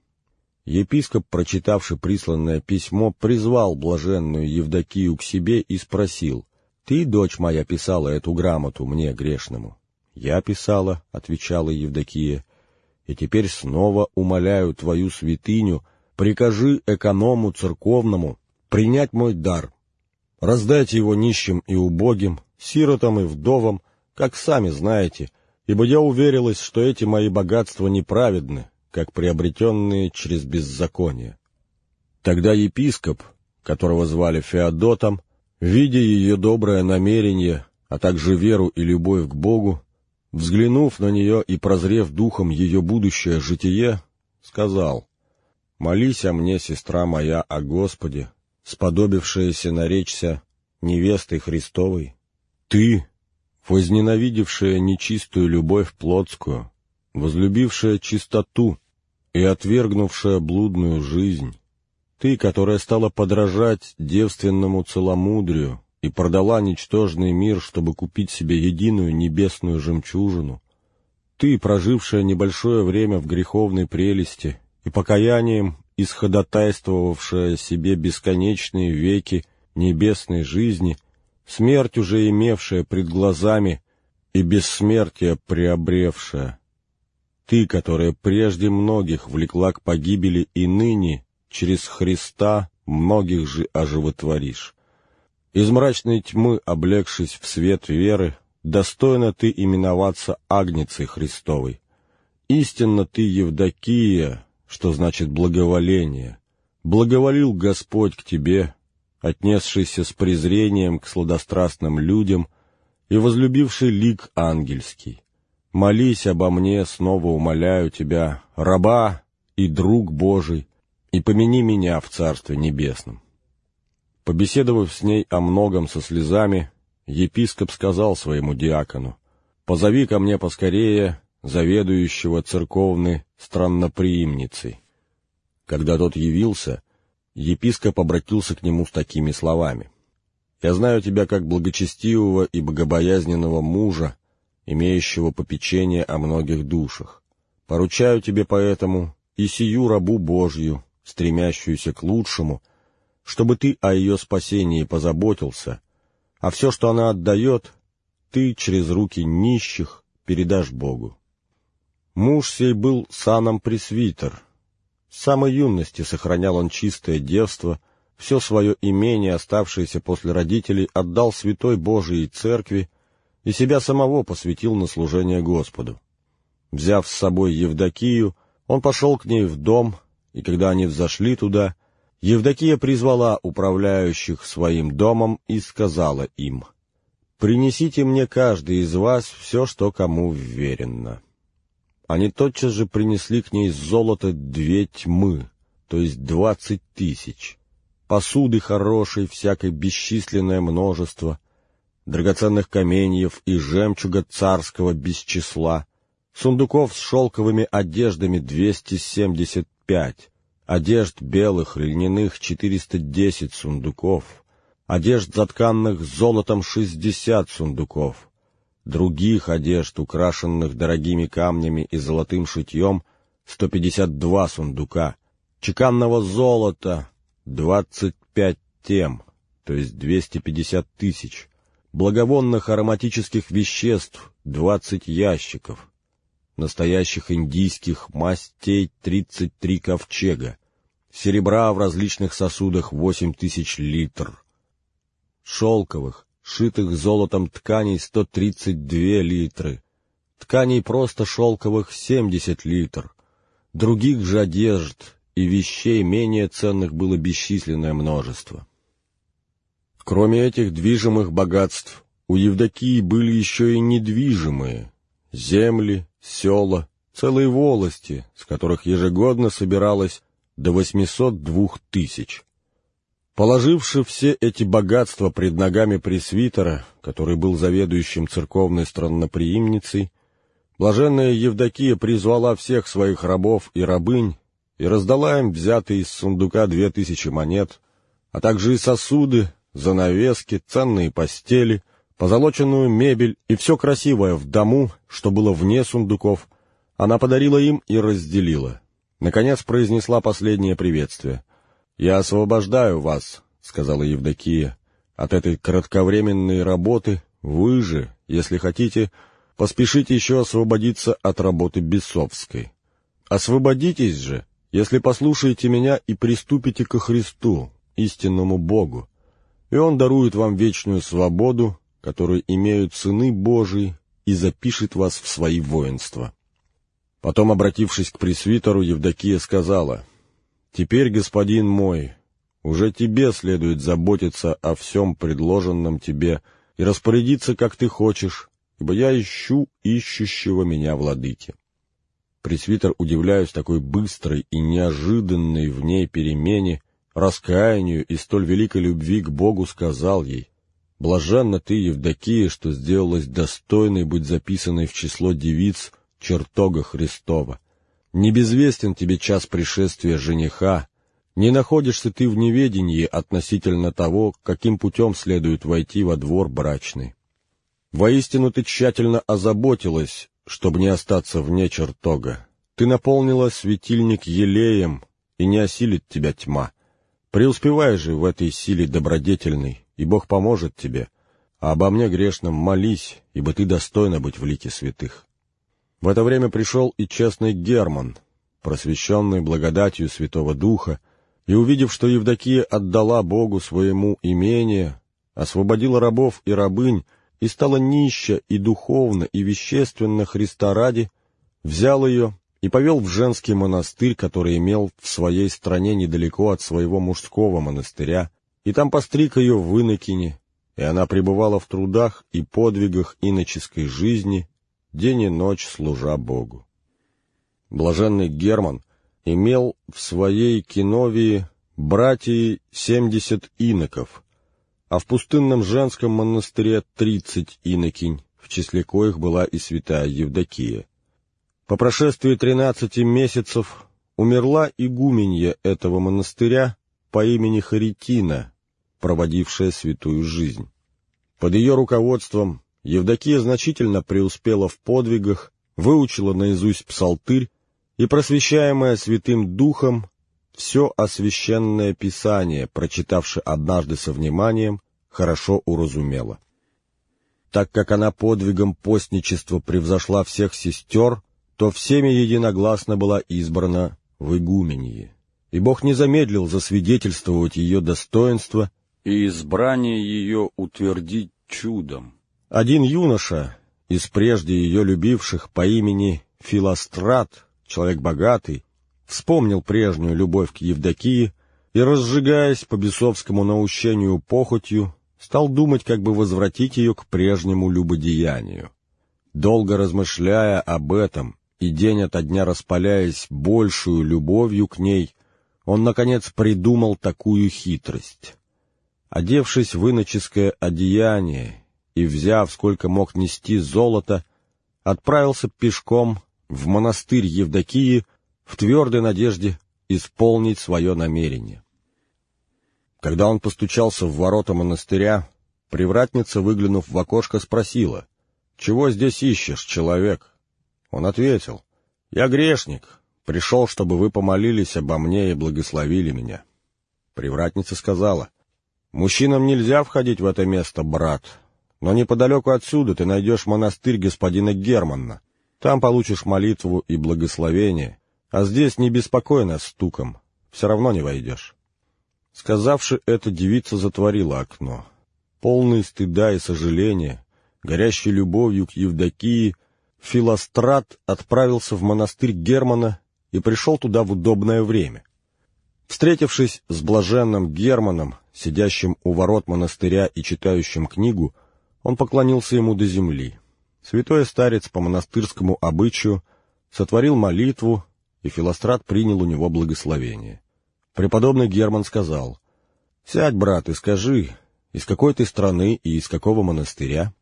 Speaker 1: Епископ, прочитавший присланное письмо, призвал блаженную Евдокию к себе и спросил, «Ты, дочь моя, писала эту грамоту мне, грешному?» «Я писала», — отвечала Евдокия, — «и теперь снова умоляю твою святыню, прикажи эконому церковному принять мой дар, раздайте его нищим и убогим, сиротам и вдовам, как сами знаете, ибо я уверилась, что эти мои богатства неправедны, как приобретенные через беззаконие. Тогда епископ, которого звали Феодотом, видя ее доброе намерение, а также веру и любовь к Богу, взглянув на нее и прозрев духом ее будущее житие, сказал, Молись о мне, сестра моя, о Господе, сподобившаяся наречься невестой Христовой. Ты, возненавидевшая нечистую любовь плотскую, возлюбившая чистоту и отвергнувшая блудную жизнь, ты, которая стала подражать девственному целомудрию и продала ничтожный мир, чтобы купить себе единую небесную жемчужину, ты, прожившая небольшое время в греховной прелести и покаянием исходотайствовавшая себе бесконечные веки небесной жизни, смерть уже имевшая пред глазами и бессмертие приобревшая. Ты, которая прежде многих влекла к погибели и ныне, через Христа многих же оживотворишь. Из мрачной тьмы, облегшись в свет веры, достойно ты именоваться Агницей Христовой. Истинно ты, Евдокия, что значит благоволение. Благоволил Господь к тебе, отнесшийся с презрением к сладострастным людям и возлюбивший лик ангельский. Молись обо мне, снова умоляю тебя, раба и друг Божий, и помяни меня в Царстве Небесном. Побеседовав с ней о многом со слезами, епископ сказал своему диакону, «Позови ко мне поскорее заведующего церковной странноприимницей. Когда тот явился, епископ обратился к нему с такими словами. «Я знаю тебя как благочестивого и богобоязненного мужа, имеющего попечение о многих душах. Поручаю тебе поэтому и сию рабу Божью, стремящуюся к лучшему, чтобы ты о ее спасении позаботился, а все, что она отдает, ты через руки нищих передашь Богу. Муж сей был саном пресвитер. С самой юности сохранял он чистое девство, все свое имение, оставшееся после родителей, отдал святой Божией церкви и себя самого посвятил на служение Господу. Взяв с собой Евдокию, он пошел к ней в дом, и когда они взошли туда, Евдокия призвала управляющих своим домом и сказала им, «Принесите мне каждый из вас все, что кому вверено». Они тотчас же принесли к ней золото две тьмы, то есть двадцать тысяч, посуды хорошей, всякой бесчисленное множество, драгоценных каменьев и жемчуга царского без числа, сундуков с шелковыми одеждами двести семьдесят пять, одежд белых льняных четыреста десять сундуков, одежд затканных золотом шестьдесят сундуков, других одежд, украшенных дорогими камнями и золотым шитьем, сто пятьдесят два сундука, чеканного золота двадцать пять тем, то есть двести пятьдесят тысяч, благовонных ароматических веществ двадцать ящиков, настоящих индийских мастей тридцать три ковчега, серебра в различных сосудах восемь тысяч литр, шелковых, шитых золотом тканей сто тридцать две литры, тканей просто шелковых семьдесят литр, других же одежд и вещей менее ценных было бесчисленное множество. Кроме этих движимых богатств, у Евдокии были еще и недвижимые — земли, села, целые волости, с которых ежегодно собиралось до восьмисот двух тысяч. Положивши все эти богатства пред ногами пресвитера, который был заведующим церковной странноприимницей, блаженная Евдокия призвала всех своих рабов и рабынь и раздала им взятые из сундука две тысячи монет, а также и сосуды, занавески, ценные постели, позолоченную мебель и все красивое в дому, что было вне сундуков, она подарила им и разделила. Наконец произнесла последнее приветствие. «Я освобождаю вас», — сказала Евдокия, — «от этой кратковременной работы вы же, если хотите, поспешите еще освободиться от работы бесовской. Освободитесь же, если послушаете меня и приступите ко Христу, истинному Богу, и Он дарует вам вечную свободу, которую имеют сыны Божии, и запишет вас в свои воинства». Потом, обратившись к пресвитеру, Евдокия сказала, «Теперь, господин мой, уже тебе следует заботиться о всем предложенном тебе и распорядиться, как ты хочешь, ибо я ищу ищущего меня владыки». Пресвитер, удивляясь такой быстрой и неожиданной в ней перемене, раскаянию и столь великой любви к Богу сказал ей, «Блаженна ты, Евдокия, что сделалась достойной быть записанной в число девиц чертога Христова. Не безвестен тебе час пришествия жениха, не находишься ты в неведении относительно того, каким путем следует войти во двор брачный. Воистину ты тщательно озаботилась, чтобы не остаться вне чертога. Ты наполнила светильник елеем, и не осилит тебя тьма. Преуспевай же в этой силе добродетельной, и Бог поможет тебе. А обо мне грешном молись, ибо ты достойна быть в лике святых. В это время пришел и честный Герман, просвещенный благодатью Святого Духа, и, увидев, что Евдокия отдала Богу своему имение, освободила рабов и рабынь, и стала нища и духовно, и вещественно Христа ради, взял ее и повел в женский монастырь, который имел в своей стране недалеко от своего мужского монастыря, и там постриг ее в инокине, и она пребывала в трудах и подвигах иноческой жизни, день и ночь служа Богу. Блаженный Герман имел в своей киновии братья семьдесят иноков, а в пустынном женском монастыре тридцать инокинь, в числе коих была и святая Евдокия. По прошествии тринадцати месяцев умерла игуменья этого монастыря по имени Харитина, проводившая святую жизнь. Под ее руководством Евдокия значительно преуспела в подвигах, выучила наизусть псалтырь и, просвещаемая Святым Духом, все освященное Писание, прочитавши однажды со вниманием, хорошо уразумела. Так как она подвигом постничества превзошла всех сестер, то всеми единогласно была избрана в игумении. И Бог не замедлил засвидетельствовать ее достоинство и избрание ее утвердить чудом. Один юноша, из прежде ее любивших по имени Филострат, человек богатый, вспомнил прежнюю любовь к Евдокии и, разжигаясь по бесовскому наущению похотью, стал думать, как бы возвратить ее к прежнему любодеянию. Долго размышляя об этом и день ото дня распаляясь большую любовью к ней, он, наконец, придумал такую хитрость. Одевшись в иноческое одеяние и взяв, сколько мог нести золота, отправился пешком в монастырь Евдокии в твердой надежде исполнить свое намерение. Когда он постучался в ворота монастыря, привратница, выглянув в окошко, спросила, «Чего здесь ищешь, человек?» Он ответил, «Я грешник, пришел, чтобы вы помолились обо мне и благословили меня». Привратница сказала, «Мужчинам нельзя входить в это место, брат, но неподалеку отсюда ты найдешь монастырь господина Германна. Там получишь молитву и благословение, а здесь не беспокой нас стуком, все равно не войдешь». Сказавши это, девица затворила окно. Полный стыда и сожаления, горящий любовью к Евдокии, Филострат отправился в монастырь Германа и пришел туда в удобное время. Встретившись с блаженным Германом, сидящим у ворот монастыря и читающим книгу, он поклонился ему до земли. Святой старец по монастырскому обычаю сотворил молитву, и Филострат принял у него благословение. Преподобный Герман сказал, «Сядь, брат, и скажи, из какой ты страны и из какого монастыря?»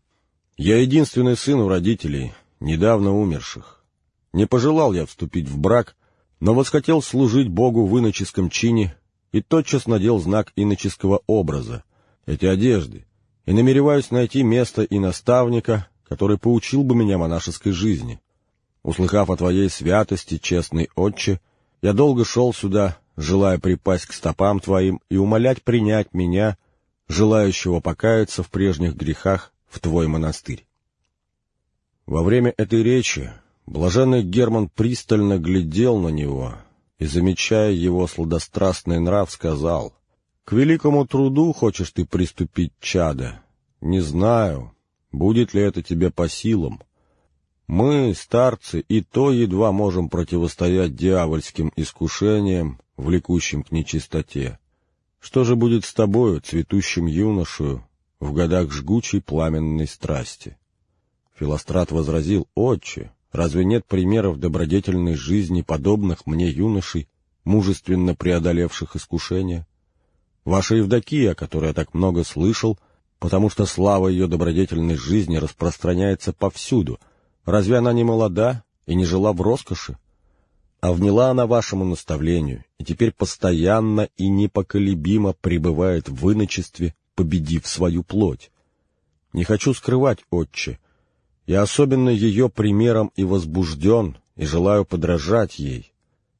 Speaker 1: «Я единственный сын у родителей, недавно умерших. Не пожелал я вступить в брак, но восхотел служить Богу в иноческом чине и тотчас надел знак иноческого образа, эти одежды, и намереваюсь найти место и наставника, который поучил бы меня монашеской жизни. Услыхав о твоей святости, честный отче, я долго шел сюда, желая припасть к стопам твоим и умолять принять меня, желающего покаяться в прежних грехах, в твой монастырь. Во время этой речи блаженный Герман пристально глядел на него и, замечая его сладострастный нрав, сказал, «К великому труду хочешь ты приступить, чада? Не знаю, будет ли это тебе по силам. Мы, старцы, и то едва можем противостоять дьявольским искушениям, влекущим к нечистоте. Что же будет с тобою, цветущим юношею, в годах жгучей пламенной страсти? Филострат возразил, «Отче, разве нет примеров добродетельной жизни, подобных мне юношей, мужественно преодолевших искушения? Ваша Евдокия, о которой я так много слышал, потому что слава ее добродетельной жизни распространяется повсюду, разве она не молода и не жила в роскоши? А вняла она вашему наставлению, и теперь постоянно и непоколебимо пребывает в иночестве, победив свою плоть. Не хочу скрывать, отче, я особенно ее примером и возбужден, и желаю подражать ей.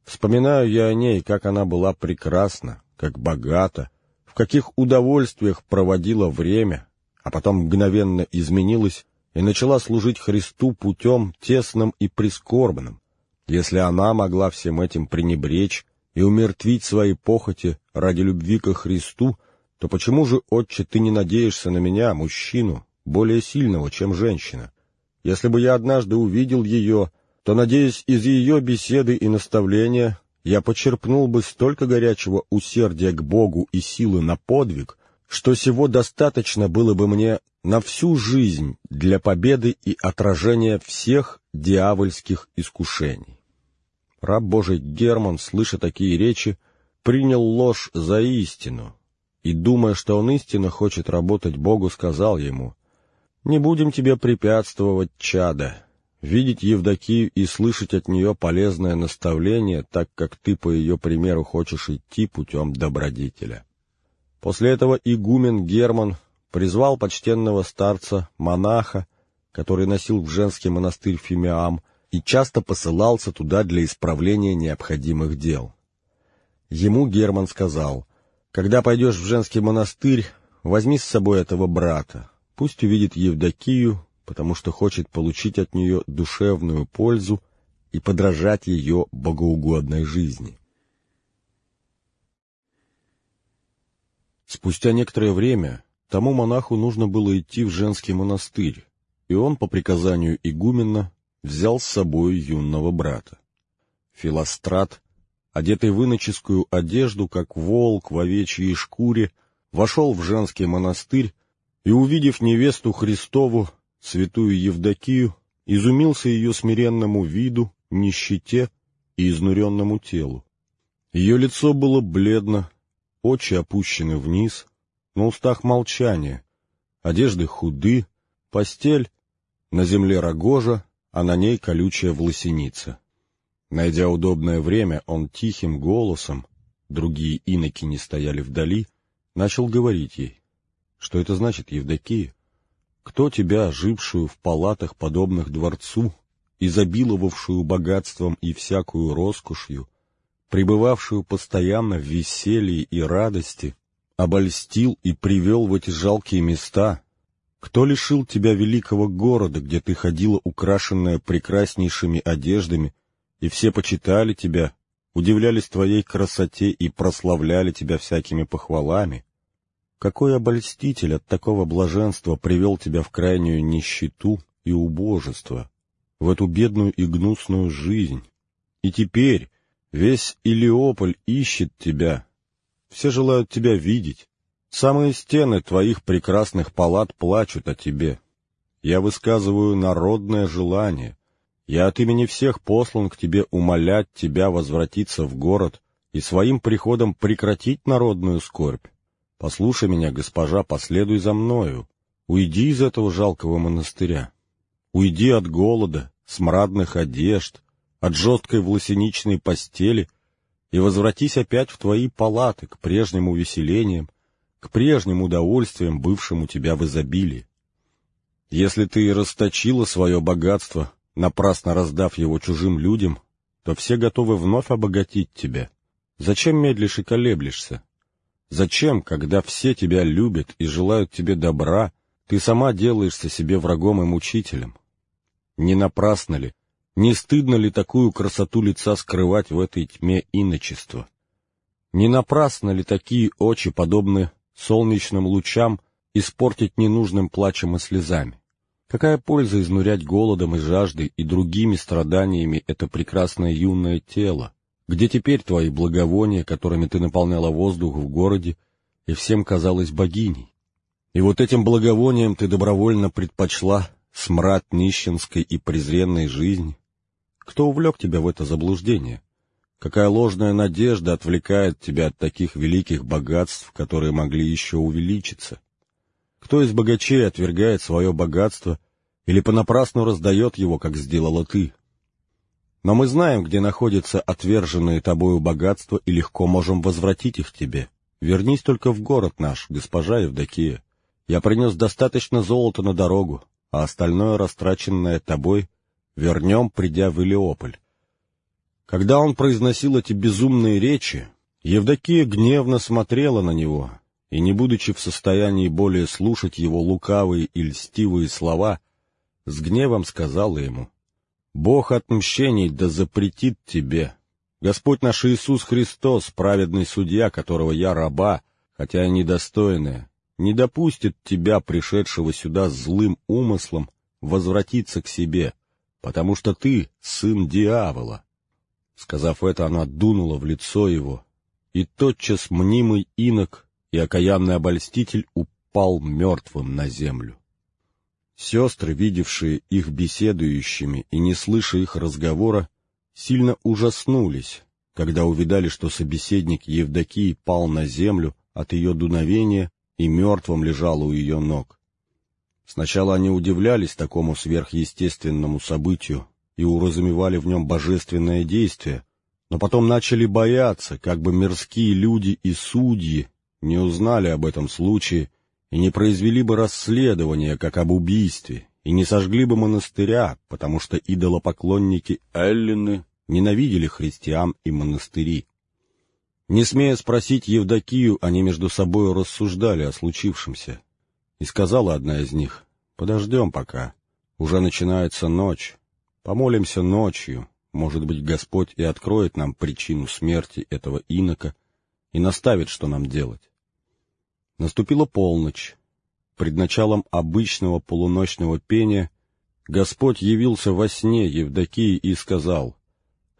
Speaker 1: Вспоминаю я о ней, как она была прекрасна, как богата, в каких удовольствиях проводила время, а потом мгновенно изменилась и начала служить Христу путем тесным и прискорбным, если она могла всем этим пренебречь и умертвить свои похоти ради любви ко Христу, то почему же, отче, ты не надеешься на меня, мужчину, более сильного, чем женщина? Если бы я однажды увидел ее, то, надеюсь, из ее беседы и наставления я почерпнул бы столько горячего усердия к Богу и силы на подвиг, что всего достаточно было бы мне на всю жизнь для победы и отражения всех дьявольских искушений. Раб Божий Герман, слыша такие речи, принял ложь за истину и, думая, что он истинно хочет работать Богу, сказал ему, «Не будем тебе препятствовать, чада, видеть Евдокию и слышать от нее полезное наставление, так как ты по ее примеру хочешь идти путем добродетеля. После этого игумен Герман призвал почтенного старца, монаха, который носил в женский монастырь Фимиам, и часто посылался туда для исправления необходимых дел. Ему Герман сказал, «Когда пойдешь в женский монастырь, возьми с собой этого брата, пусть увидит Евдокию, потому что хочет получить от нее душевную пользу и подражать ее богоугодной жизни». Спустя некоторое время тому монаху нужно было идти в женский монастырь, и он, по приказанию игумена, взял с собой юного брата. Филострат, одетый в иноческую одежду, как волк в овечьей шкуре, вошел в женский монастырь и, увидев невесту Христову, святую Евдокию, изумился ее смиренному виду, нищете и изнуренному телу. Ее лицо было бледно, очи опущены вниз, на устах молчание, одежды худы, постель, на земле рогожа, а на ней колючая власеница. Найдя удобное время, он тихим голосом, другие иноки не стояли вдали, начал говорить ей. Что это значит, Евдокия? Кто тебя, жившую в палатах, подобных дворцу, изобиловавшую богатством и всякую роскошью, пребывавшую постоянно в веселье и радости, обольстил и привел в эти жалкие места, кто лишил тебя великого города, где ты ходила украшенная прекраснейшими одеждами, и все почитали тебя, удивлялись твоей красоте и прославляли тебя всякими похвалами? Какой обольститель от такого блаженства привел тебя в крайнюю нищету и убожество, в эту бедную и гнусную жизнь? И теперь весь Илиополь ищет тебя, все желают тебя видеть, Самые стены твоих прекрасных палат плачут о тебе. Я высказываю народное желание. Я от имени всех послан к тебе умолять тебя возвратиться в город и своим приходом прекратить народную скорбь. Послушай меня, госпожа, последуй за мною. Уйди из этого жалкого монастыря. Уйди от голода, смрадных одежд, от жесткой власеничной постели и возвратись опять в твои палаты к прежним увеселениям, к прежним удовольствиям, бывшим у тебя в изобилии. Если ты и расточила свое богатство, напрасно раздав его чужим людям, то все готовы вновь обогатить тебя. Зачем медлишь и колеблешься? Зачем, когда все тебя любят и желают тебе добра, ты сама делаешься себе врагом и мучителем? Не напрасно ли, не стыдно ли такую красоту лица скрывать в этой тьме иночества? Не напрасно ли такие очи подобны солнечным лучам испортить ненужным плачем и слезами. Какая польза изнурять голодом и жаждой и другими страданиями это прекрасное юное тело? Где теперь твои благовония, которыми ты наполняла воздух в городе, и всем казалась богиней? И вот этим благовонием ты добровольно предпочла смрад нищенской и презренной жизни? Кто увлек тебя в это заблуждение? Какая ложная надежда отвлекает тебя от таких великих богатств, которые могли еще увеличиться? Кто из богачей отвергает свое богатство или понапрасну раздает его, как сделала ты? Но мы знаем, где находятся отверженные тобою богатства, и легко можем возвратить их тебе. Вернись только в город наш, госпожа Евдокия. Я принес достаточно золота на дорогу, а остальное, растраченное тобой, вернем, придя в Илиополь. Когда он произносил эти безумные речи, Евдокия гневно смотрела на него, и, не будучи в состоянии более слушать его лукавые и льстивые слова, с гневом сказала ему, «Бог отмщений да запретит тебе. Господь наш Иисус Христос, праведный судья, которого я раба, хотя и недостойная, не допустит тебя, пришедшего сюда злым умыслом, возвратиться к себе, потому что ты сын дьявола». Сказав это, она дунула в лицо его, и тотчас мнимый инок и окаянный обольститель упал мертвым на землю. Сестры, видевшие их беседующими и не слыша их разговора, сильно ужаснулись, когда увидали, что собеседник Евдокии пал на землю от ее дуновения и мертвым лежал у ее ног. Сначала они удивлялись такому сверхъестественному событию и уразумевали в нем божественное действие, но потом начали бояться, как бы мирские люди и судьи не узнали об этом случае и не произвели бы расследования, как об убийстве, и не сожгли бы монастыря, потому что идолопоклонники Эллины ненавидели христиан и монастыри. Не смея спросить Евдокию, они между собой рассуждали о случившемся. И сказала одна из них, «Подождем пока. Уже начинается ночь. Помолимся ночью. Может быть, Господь и откроет нам причину смерти этого инока и наставит, что нам делать». Наступила полночь. Пред началом обычного полуночного пения Господь явился во сне Евдокии и сказал,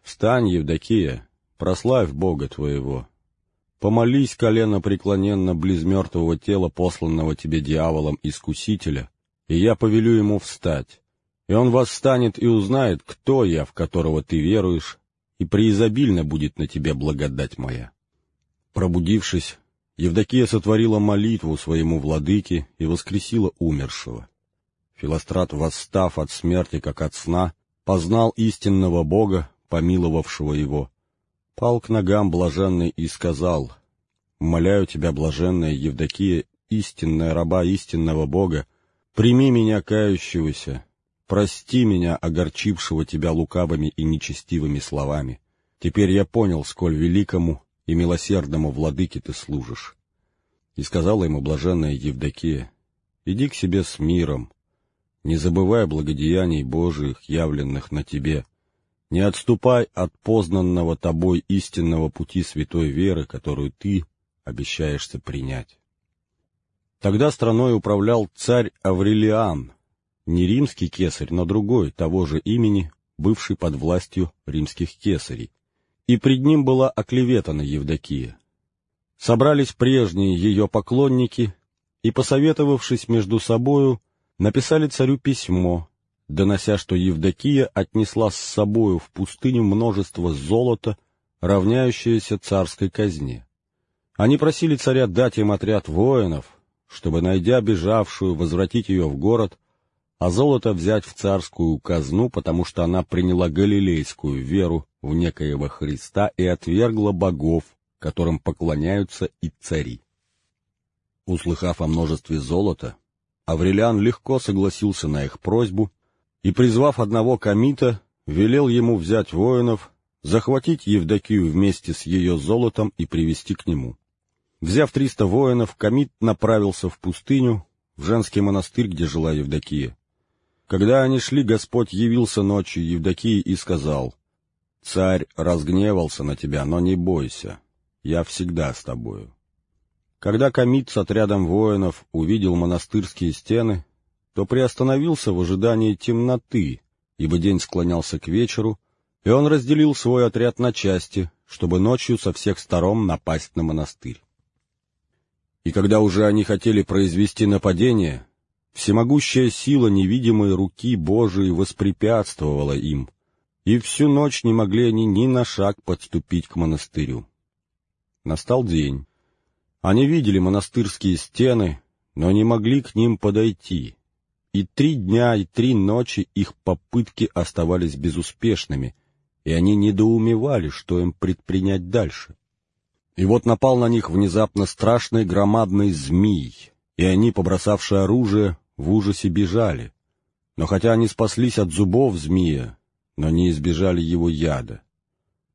Speaker 1: «Встань, Евдокия, прославь Бога твоего. Помолись колено преклоненно близ мертвого тела, посланного тебе дьяволом-искусителя, и я повелю ему встать. И он восстанет и узнает, кто я, в которого ты веруешь, и преизобильно будет на тебе благодать моя». Пробудившись, Евдокия сотворила молитву своему владыке и воскресила умершего. Филострат, восстав от смерти, как от сна, познал истинного Бога, помиловавшего его, пал к ногам блаженный и сказал, «Умоляю тебя, блаженная Евдокия, истинная раба истинного Бога, прими меня, кающегося, прости меня, огорчившего тебя лукавыми и нечестивыми словами. Теперь я понял, сколь великому и милосердному владыке ты служишь. И сказала ему блаженная Евдокия, иди к себе с миром, не забывай благодеяний Божиих, явленных на тебе, не отступай от познанного тобой истинного пути святой веры, которую ты обещаешься принять. Тогда страной управлял царь Аврелиан, не римский кесарь, но другой, того же имени, бывший под властью римских кесарей, и пред ним была оклеветана Евдокия. Собрались прежние ее поклонники и, посоветовавшись между собою, написали царю письмо, донося, что Евдокия отнесла с собою в пустыню множество золота, равняющееся царской казне. Они просили царя дать им отряд воинов, чтобы, найдя бежавшую, возвратить ее в город, а золото взять в царскую казну, потому что она приняла галилейскую веру в некоего Христа и отвергла богов, которым поклоняются и цари. Услыхав о множестве золота, Аврелиан легко согласился на их просьбу и, призвав одного комита, велел ему взять воинов, захватить Евдокию вместе с ее золотом и привести к нему. Взяв триста воинов, комит направился в пустыню, в женский монастырь, где жила Евдокия. Когда они шли, Господь явился ночью Евдокии и сказал, «Царь разгневался на тебя, но не бойся, я всегда с тобою». Когда Камит с отрядом воинов увидел монастырские стены, то приостановился в ожидании темноты, ибо день склонялся к вечеру, и он разделил свой отряд на части, чтобы ночью со всех сторон напасть на монастырь. И когда уже они хотели произвести нападение, Всемогущая сила невидимой руки Божией воспрепятствовала им, и всю ночь не могли они ни на шаг подступить к монастырю. Настал день. Они видели монастырские стены, но не могли к ним подойти, и три дня и три ночи их попытки оставались безуспешными, и они недоумевали, что им предпринять дальше. И вот напал на них внезапно страшный громадный змей, и они, побросавшие оружие, в ужасе бежали, но хотя они спаслись от зубов змея, но не избежали его яда.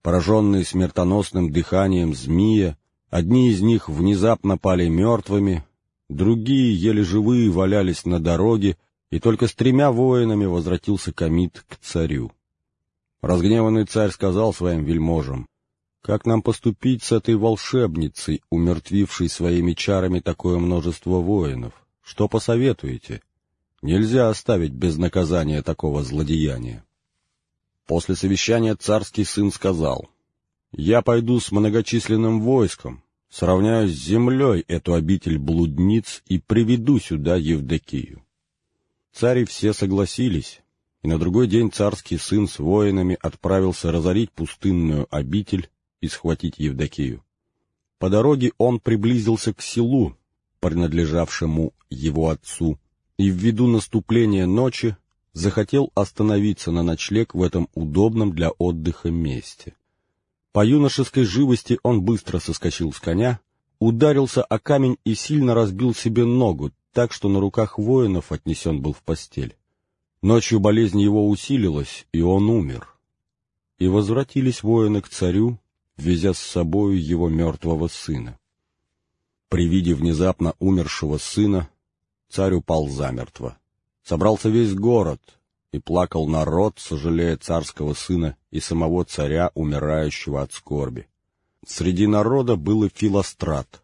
Speaker 1: Пораженные смертоносным дыханием змея, одни из них внезапно пали мертвыми, другие, еле живые, валялись на дороге, и только с тремя воинами возвратился Камит к царю. Разгневанный царь сказал своим вельможам, «Как нам поступить с этой волшебницей, умертвившей своими чарами такое множество воинов?» Что посоветуете? Нельзя оставить без наказания такого злодеяния. После совещания царский сын сказал, «Я пойду с многочисленным войском, сравняю с землей эту обитель блудниц и приведу сюда Евдокию». Цари все согласились, и на другой день царский сын с воинами отправился разорить пустынную обитель и схватить Евдокию. По дороге он приблизился к селу, принадлежавшему его отцу, и ввиду наступления ночи захотел остановиться на ночлег в этом удобном для отдыха месте. По юношеской живости он быстро соскочил с коня, ударился о камень и сильно разбил себе ногу, так что на руках воинов отнесен был в постель. Ночью болезнь его усилилась, и он умер. И возвратились воины к царю, везя с собою его мертвого сына. При виде внезапно умершего сына царь упал замертво. Собрался весь город, и плакал народ, сожалея царского сына и самого царя, умирающего от скорби. Среди народа был и Филострат.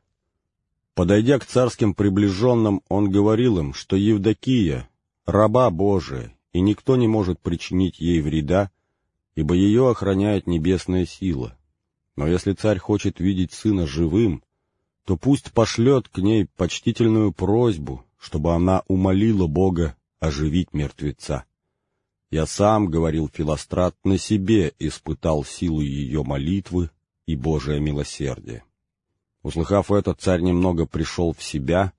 Speaker 1: Подойдя к царским приближенным, он говорил им, что Евдокия — раба Божия, и никто не может причинить ей вреда, ибо ее охраняет небесная сила. Но если царь хочет видеть сына живым, то пусть пошлет к ней почтительную просьбу, чтобы она умолила Бога оживить мертвеца. Я сам, — говорил Филострат, — на себе испытал силу ее молитвы и Божие милосердие. Услыхав это, царь немного пришел в себя,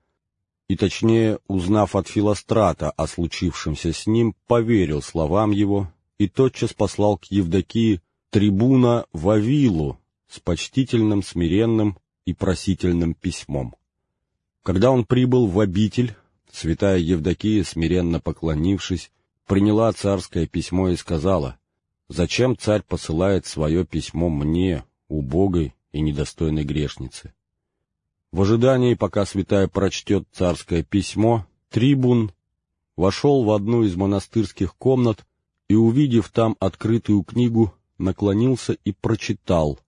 Speaker 1: и, точнее, узнав от Филострата о случившемся с ним, поверил словам его и тотчас послал к Евдокии трибуна Вавилу с почтительным, смиренным и просительным письмом. Когда он прибыл в обитель, святая Евдокия, смиренно поклонившись, приняла царское письмо и сказала, «Зачем царь посылает свое письмо мне, убогой и недостойной грешнице?» В ожидании, пока святая прочтет царское письмо, трибун вошел в одну из монастырских комнат и, увидев там открытую книгу, наклонился и прочитал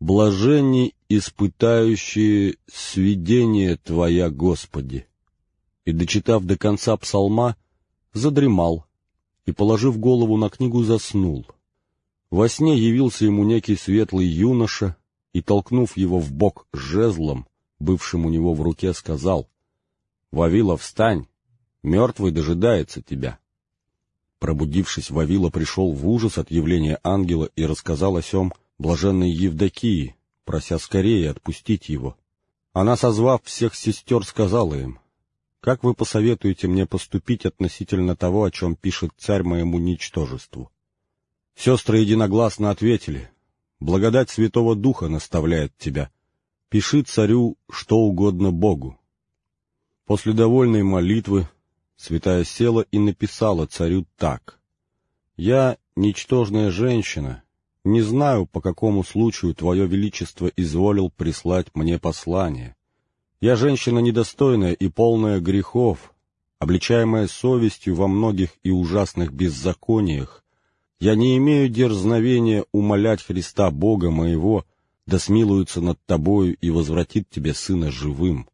Speaker 1: «Блаженни, испытающие сведение Твоя, Господи!» И, дочитав до конца псалма, задремал и, положив голову на книгу, заснул. Во сне явился ему некий светлый юноша и, толкнув его в бок жезлом, бывшим у него в руке, сказал, «Вавила, встань! Мертвый дожидается тебя!» Пробудившись, Вавила пришел в ужас от явления ангела и рассказал о сем блаженной Евдокии, прося скорее отпустить его. Она, созвав всех сестер, сказала им, как вы посоветуете мне поступить относительно того, о чем пишет царь моему ничтожеству? Сестры единогласно ответили, благодать Святого Духа наставляет тебя. Пиши царю что угодно Богу. После довольной молитвы святая села и написала царю так. «Я, ничтожная женщина, не знаю, по какому случаю Твое Величество изволил прислать мне послание. Я женщина недостойная и полная грехов, обличаемая совестью во многих и ужасных беззакониях. Я не имею дерзновения умолять Христа Бога моего, да смилуется над тобою и возвратит тебе сына живым.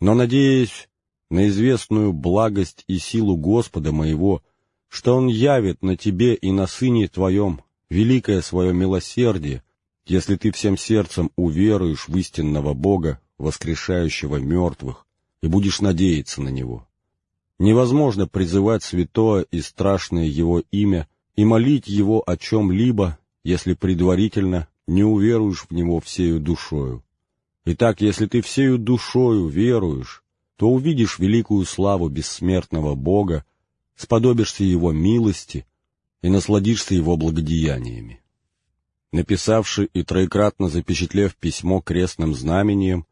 Speaker 1: Но, надеюсь на известную благость и силу Господа моего, что Он явит на тебе и на сыне твоем великое свое милосердие, если ты всем сердцем уверуешь в истинного Бога, воскрешающего мертвых, и будешь надеяться на Него. Невозможно призывать святое и страшное Его имя и молить Его о чем-либо, если предварительно не уверуешь в Него всею душою. Итак, если ты всею душою веруешь, то увидишь великую славу бессмертного Бога, сподобишься Его милости и насладишься Его благодеяниями. Написавши и троекратно запечатлев письмо крестным знамением,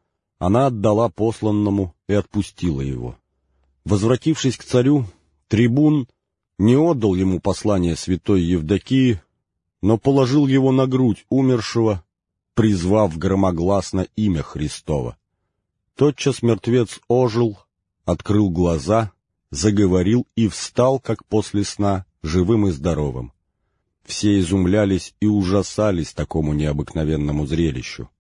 Speaker 1: она отдала посланному и отпустила его. Возвратившись к царю, трибун не отдал ему послание святой Евдокии, но положил его на грудь умершего, призвав громогласно имя Христова. Тотчас мертвец ожил, открыл глаза, заговорил и встал, как после сна, живым и здоровым. Все изумлялись и ужасались такому необыкновенному зрелищу.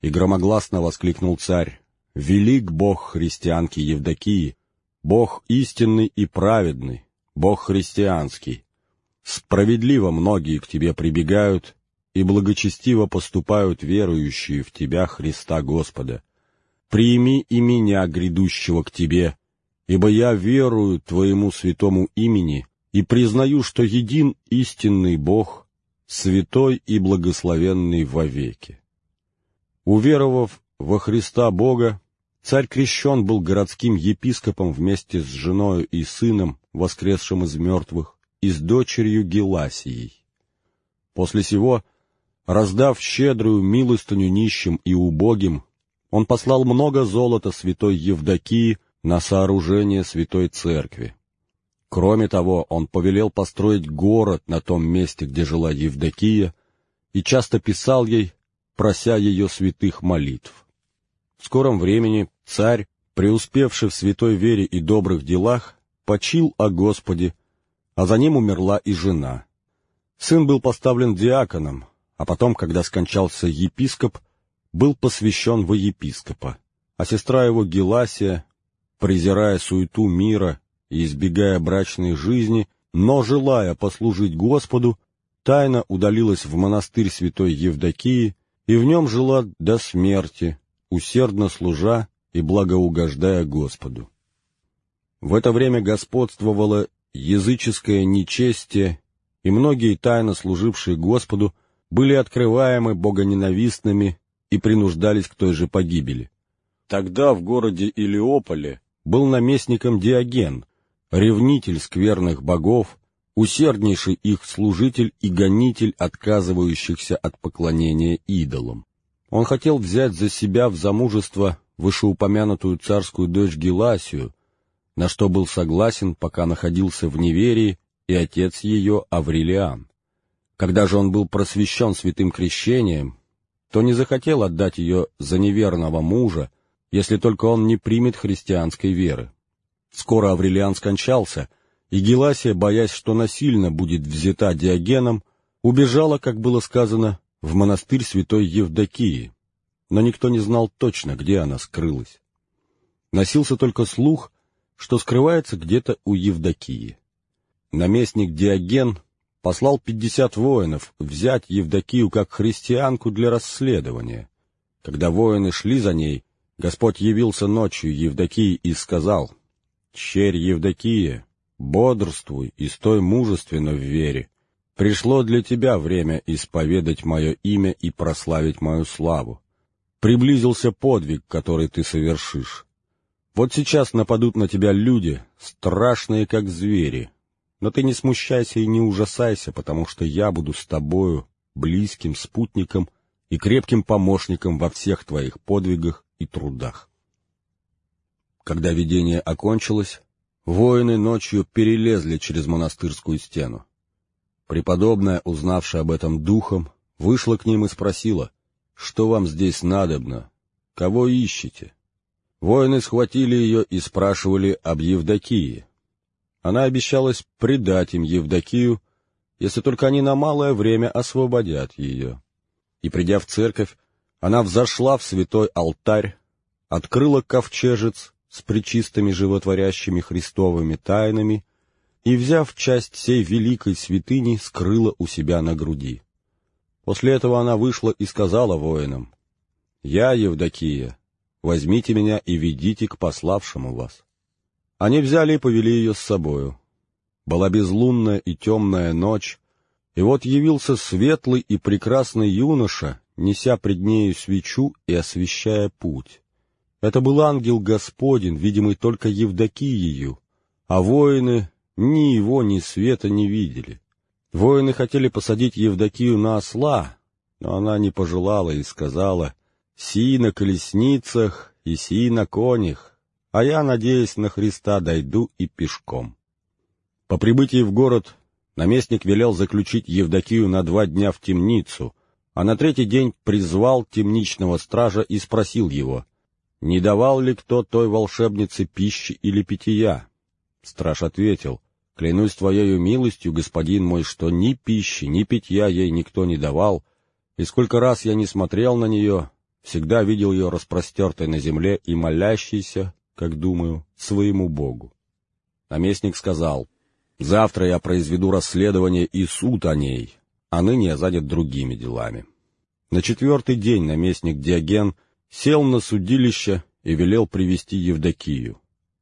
Speaker 1: И громогласно воскликнул царь, «Велик Бог христианки Евдокии, Бог истинный и праведный, Бог христианский. Справедливо многие к Тебе прибегают, и благочестиво поступают верующие в Тебя, Христа Господа. Прими и меня, грядущего к Тебе, ибо я верую Твоему святому имени и признаю, что един истинный Бог, святой и благословенный вовеки. Уверовав во Христа Бога, Царь крещен был городским епископом вместе с женою и сыном, воскресшим из мертвых, и с дочерью Геласией. После сего, раздав щедрую милостыню нищим и убогим, он послал много золота святой Евдокии на сооружение святой церкви. Кроме того, он повелел построить город на том месте, где жила Евдокия, и часто писал ей, прося ее святых молитв. В скором времени царь, преуспевший в святой вере и добрых делах, почил о Господе, а за ним умерла и жена. Сын был поставлен диаконом, а потом, когда скончался епископ, был посвящен во епископа, а сестра его Геласия, презирая суету мира и избегая брачной жизни, но желая послужить Господу, тайно удалилась в монастырь святой Евдокии и в нем жила до смерти, усердно служа и благоугождая Господу. В это время господствовало языческое нечестие, и многие тайно служившие Господу были открываемы богоненавистными и принуждались к той же погибели. Тогда в городе Илиополе был наместником Диоген, ревнитель скверных богов, усерднейший их служитель и гонитель отказывающихся от поклонения идолам. Он хотел взять за себя в замужество вышеупомянутую царскую дочь Геласию, на что был согласен, пока находился в неверии, и отец ее Аврелиан. Когда же он был просвещен святым крещением, то не захотел отдать ее за неверного мужа, если только он не примет христианской веры. Скоро Аврелиан скончался, и Геласия, боясь, что насильно будет взята Диогеном, убежала, как было сказано, в монастырь святой Евдокии, но никто не знал точно, где она скрылась. Носился только слух, что скрывается где-то у Евдокии. Наместник Диоген послал пятьдесят воинов взять Евдокию как христианку для расследования. Когда воины шли за ней, Господь явился ночью Евдокии и сказал, «Черь Евдокия, бодрствуй и стой мужественно в вере. Пришло для тебя время исповедать мое имя и прославить мою славу. Приблизился подвиг, который ты совершишь. Вот сейчас нападут на тебя люди, страшные как звери, но ты не смущайся и не ужасайся, потому что я буду с тобою, близким спутником и крепким помощником во всех твоих подвигах и трудах. Когда видение окончилось, воины ночью перелезли через монастырскую стену. Преподобная, узнавшая об этом духом, вышла к ним и спросила, «Что вам здесь надобно? Кого ищете?» Воины схватили ее и спрашивали об Евдокии. Она обещалась предать им Евдокию, если только они на малое время освободят ее. И, придя в церковь, она взошла в святой алтарь, открыла ковчежец с причистыми животворящими христовыми тайнами и, взяв часть сей великой святыни, скрыла у себя на груди. После этого она вышла и сказала воинам, «Я, Евдокия, возьмите меня и ведите к пославшему вас». Они взяли и повели ее с собою. Была безлунная и темная ночь, и вот явился светлый и прекрасный юноша, неся пред нею свечу и освещая путь. Это был ангел Господень, видимый только Евдокиею, а воины ни его, ни света не видели. Воины хотели посадить Евдокию на осла, но она не пожелала и сказала, «Си на колесницах и си на конях, а я, надеясь на Христа, дойду и пешком. По прибытии в город наместник велел заключить Евдокию на два дня в темницу, а на третий день призвал темничного стража и спросил его, не давал ли кто той волшебнице пищи или питья. Страж ответил, «Клянусь твоею милостью, господин мой, что ни пищи, ни питья ей никто не давал, и сколько раз я не смотрел на нее, всегда видел ее распростертой на земле и молящейся, как думаю, своему Богу. Наместник сказал, «Завтра я произведу расследование и суд о ней, а ныне я занят другими делами». На четвертый день наместник Диоген сел на судилище и велел привести Евдокию.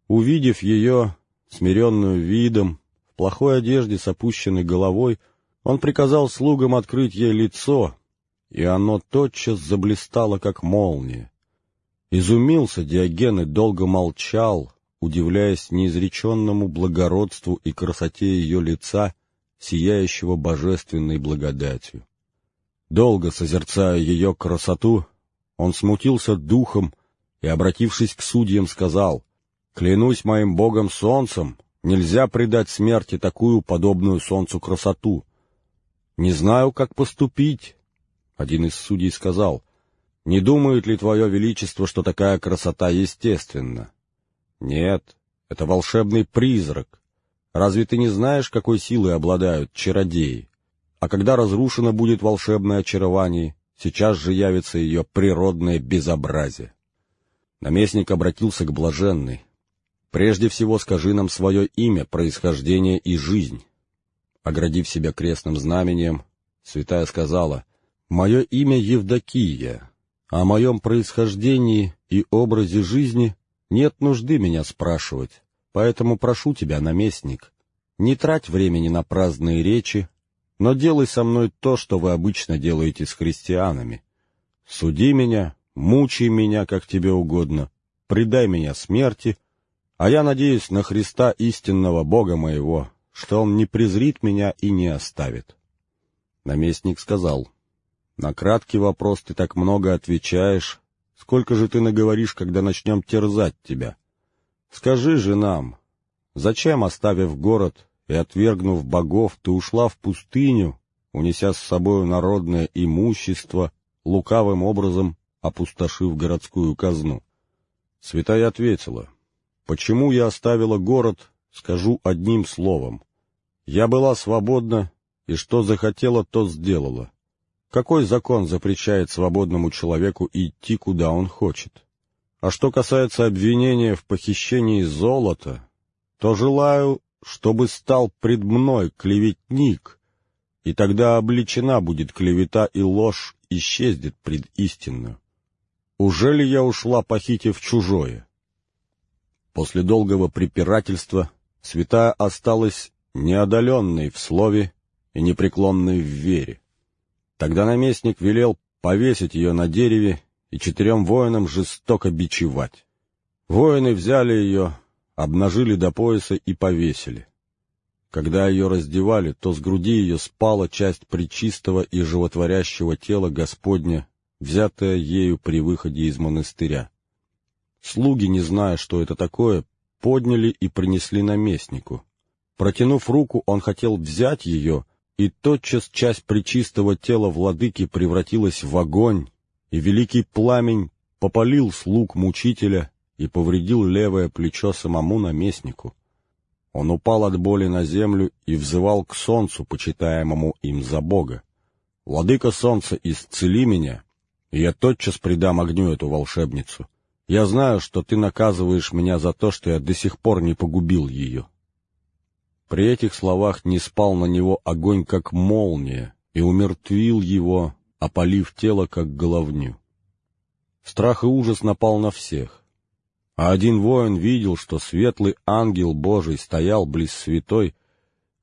Speaker 1: Увидев ее, смиренную видом, в плохой одежде с опущенной головой, он приказал слугам открыть ей лицо, и оно тотчас заблистало, как молния. Изумился Диоген и долго молчал, удивляясь неизреченному благородству и красоте ее лица, сияющего божественной благодатью. Долго созерцая ее красоту, он смутился духом и, обратившись к судьям, сказал, «Клянусь моим богом солнцем, нельзя предать смерти такую, подобную солнцу, красоту. Не знаю, как поступить». Один из судей сказал, «Не думает ли твое величество, что такая красота естественна?» «Нет, это волшебный призрак. Разве ты не знаешь, какой силой обладают чародеи? А когда разрушено будет волшебное очарование, сейчас же явится ее природное безобразие». Наместник обратился к блаженной. «Прежде всего скажи нам свое имя, происхождение и жизнь». Оградив себя крестным знамением, святая сказала, «Мое имя Евдокия, а о моем происхождении и образе жизни нет нужды меня спрашивать, поэтому прошу тебя, наместник, не трать времени на праздные речи, но делай со мной то, что вы обычно делаете с христианами. Суди меня, мучай меня, как тебе угодно, предай меня смерти, а я надеюсь на Христа истинного Бога моего, что Он не презрит меня и не оставит. Наместник сказал, «На краткий вопрос ты так много отвечаешь, Сколько же ты наговоришь, когда начнем терзать тебя? Скажи же нам, зачем, оставив город и отвергнув богов, ты ушла в пустыню, унеся с собою народное имущество, лукавым образом опустошив городскую казну? Святая ответила, «Почему я оставила город, скажу одним словом. Я была свободна, и что захотела, то сделала. Какой закон запрещает свободному человеку идти, куда он хочет? А что касается обвинения в похищении золота, то желаю, чтобы стал пред мной клеветник, и тогда обличена будет клевета, и ложь исчезнет пред истинную. Уже ли я ушла, похитив чужое? После долгого препирательства святая осталась неодоленной в слове и непреклонной в вере. Тогда наместник велел повесить ее на дереве и четырем воинам жестоко бичевать. Воины взяли ее, обнажили до пояса и повесили. Когда ее раздевали, то с груди ее спала часть причистого и животворящего тела Господня, взятая ею при выходе из монастыря. Слуги, не зная, что это такое, подняли и принесли наместнику. Протянув руку, он хотел взять ее — и тотчас часть причистого тела владыки превратилась в огонь, и великий пламень попалил слуг мучителя и повредил левое плечо самому наместнику. Он упал от боли на землю и взывал к солнцу, почитаемому им за Бога. «Владыка солнца, исцели меня, и я тотчас придам огню эту волшебницу. Я знаю, что ты наказываешь меня за то, что я до сих пор не погубил ее». При этих словах не спал на него огонь, как молния, и умертвил его, опалив тело, как головню. Страх и ужас напал на всех. А один воин видел, что светлый ангел Божий стоял близ святой,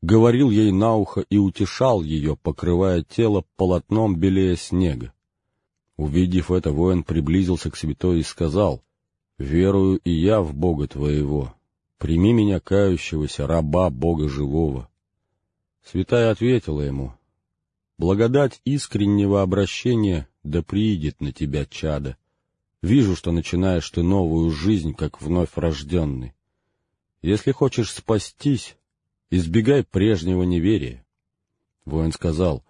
Speaker 1: говорил ей на ухо и утешал ее, покрывая тело полотном белее снега. Увидев это, воин приблизился к святой и сказал, «Верую и я в Бога твоего, прими меня, кающегося, раба Бога живого». Святая ответила ему, «Благодать искреннего обращения да приидет на тебя, чада. Вижу, что начинаешь ты новую жизнь, как вновь рожденный. Если хочешь спастись, избегай прежнего неверия». Воин сказал,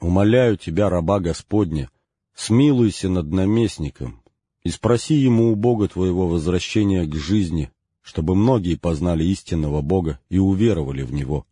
Speaker 1: «Умоляю тебя, раба Господня, смилуйся над наместником и спроси ему у Бога твоего возвращения к жизни, чтобы многие познали истинного Бога и уверовали в Него.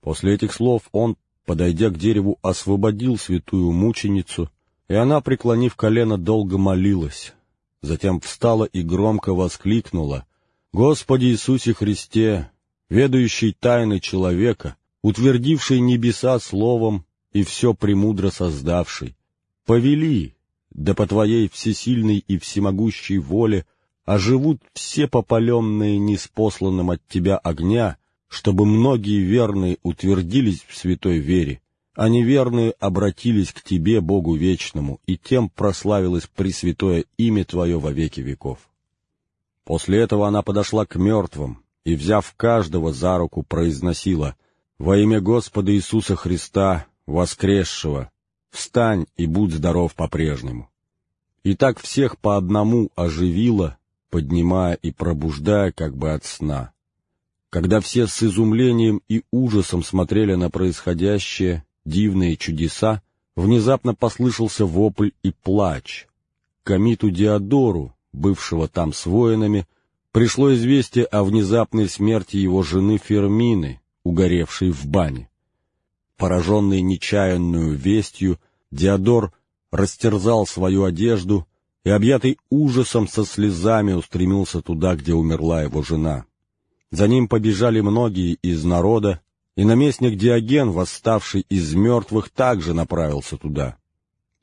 Speaker 1: После этих слов он, подойдя к дереву, освободил святую мученицу, и она, преклонив колено, долго молилась. Затем встала и громко воскликнула, «Господи Иисусе Христе, ведающий тайны человека, утвердивший небеса словом и все премудро создавший, повели, да по Твоей всесильной и всемогущей воле а живут все попаленные неспосланным от тебя огня, чтобы многие верные утвердились в святой вере, а неверные обратились к Тебе, Богу Вечному, и тем прославилось Пресвятое имя Твое во веки веков. После этого она подошла к мертвым и, взяв каждого за руку, произносила «Во имя Господа Иисуса Христа, воскресшего, встань и будь здоров по-прежнему». И так всех по одному оживила, поднимая и пробуждая как бы от сна. Когда все с изумлением и ужасом смотрели на происходящее, дивные чудеса, внезапно послышался вопль и плач. Комиту Диодору, бывшего там с воинами, пришло известие о внезапной смерти его жены Фермины, угоревшей в бане. Пораженный нечаянную вестью, Диодор растерзал свою одежду и, объятый ужасом со слезами, устремился туда, где умерла его жена. За ним побежали многие из народа, и наместник Диоген, восставший из мертвых, также направился туда.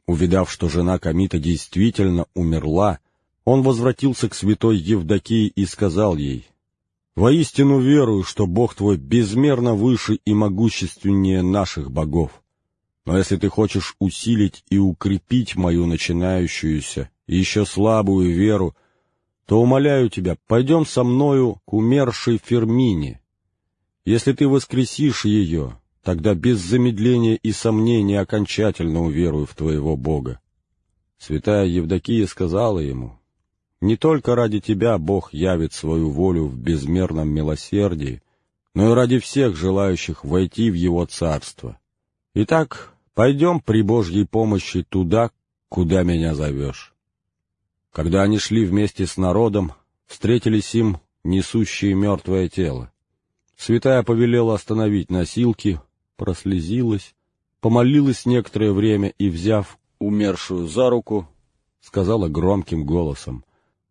Speaker 1: Увидав, что жена Комита действительно умерла, он возвратился к святой Евдокии и сказал ей, «Воистину верую, что Бог твой безмерно выше и могущественнее наших богов. Но если ты хочешь усилить и укрепить мою начинающуюся и еще слабую веру, то, умоляю тебя, пойдем со мною к умершей Фермине, если ты воскресишь ее, тогда без замедления и сомнения окончательно уверую в твоего Бога. Святая Евдокия сказала ему, «Не только ради тебя Бог явит свою волю в безмерном милосердии, но и ради всех желающих войти в Его Царство. Итак, пойдем при Божьей помощи туда, куда меня зовешь». Когда они шли вместе с народом, встретились им несущие мертвое тело. Святая повелела остановить носилки, прослезилась, помолилась некоторое время и, взяв умершую за руку, сказала громким голосом,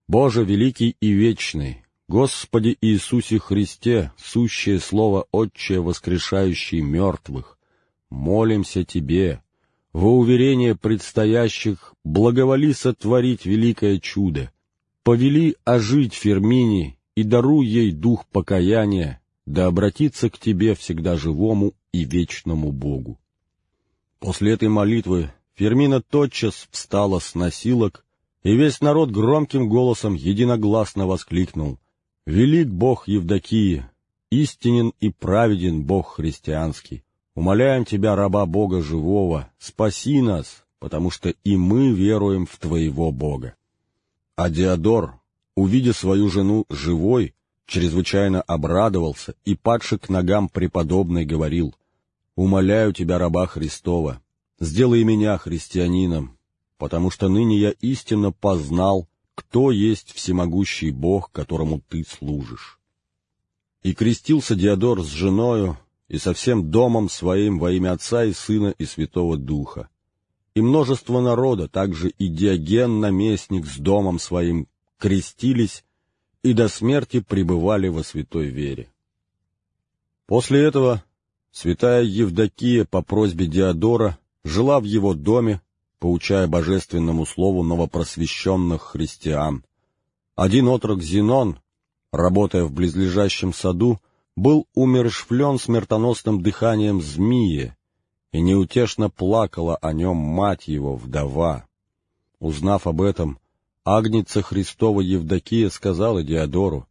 Speaker 1: «Боже великий и вечный, Господи Иисусе Христе, сущее Слово Отче, воскрешающий мертвых, молимся Тебе, во уверение предстоящих, благоволи сотворить великое чудо, повели ожить Фермине и даруй ей дух покаяния, да обратиться к Тебе всегда живому и вечному Богу. После этой молитвы Фермина тотчас встала с носилок, и весь народ громким голосом единогласно воскликнул «Велик Бог Евдокии, истинен и праведен Бог христианский! Умоляем Тебя, раба Бога живого, спаси нас, потому что и мы веруем в Твоего Бога!» А Диодор, увидя свою жену живой, чрезвычайно обрадовался и, падший к ногам преподобной, говорил, «Умоляю тебя, раба Христова, сделай меня христианином, потому что ныне я истинно познал, кто есть всемогущий Бог, которому ты служишь». И крестился Диодор с женою и со всем домом своим во имя Отца и Сына и Святого Духа. И множество народа, также и Диоген, наместник, с домом своим, крестились и до смерти пребывали во святой вере. После этого святая Евдокия по просьбе Диодора жила в его доме, поучая божественному слову новопросвещенных христиан. Один отрок Зенон, работая в близлежащем саду, был умершвлен смертоносным дыханием змеи, и неутешно плакала о нем мать его, вдова. Узнав об этом, Агница Христова Евдокия сказала Диодору,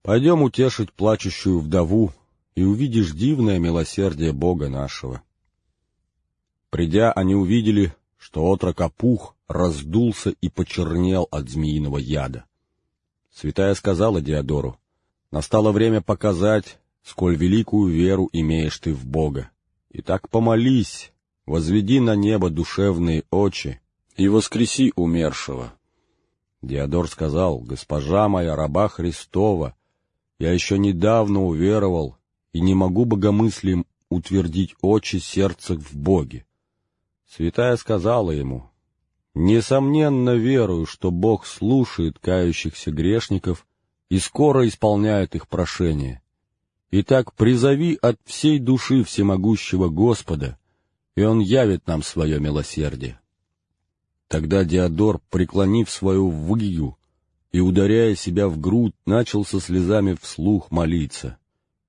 Speaker 1: «Пойдем утешить плачущую вдову, и увидишь дивное милосердие Бога нашего». Придя, они увидели, что отрок опух, раздулся и почернел от змеиного яда. Святая сказала Диодору, «Настало время показать, сколь великую веру имеешь ты в Бога. Итак, помолись, возведи на небо душевные очи и воскреси умершего, Диодор сказал, «Госпожа моя, раба Христова, я еще недавно уверовал и не могу богомыслием утвердить очи сердца в Боге». Святая сказала ему, «Несомненно верую, что Бог слушает кающихся грешников и скоро исполняет их прошения. Итак, призови от всей души всемогущего Господа, и Он явит нам свое милосердие». Тогда Диодор, преклонив свою выгию и ударяя себя в грудь, начал со слезами вслух молиться.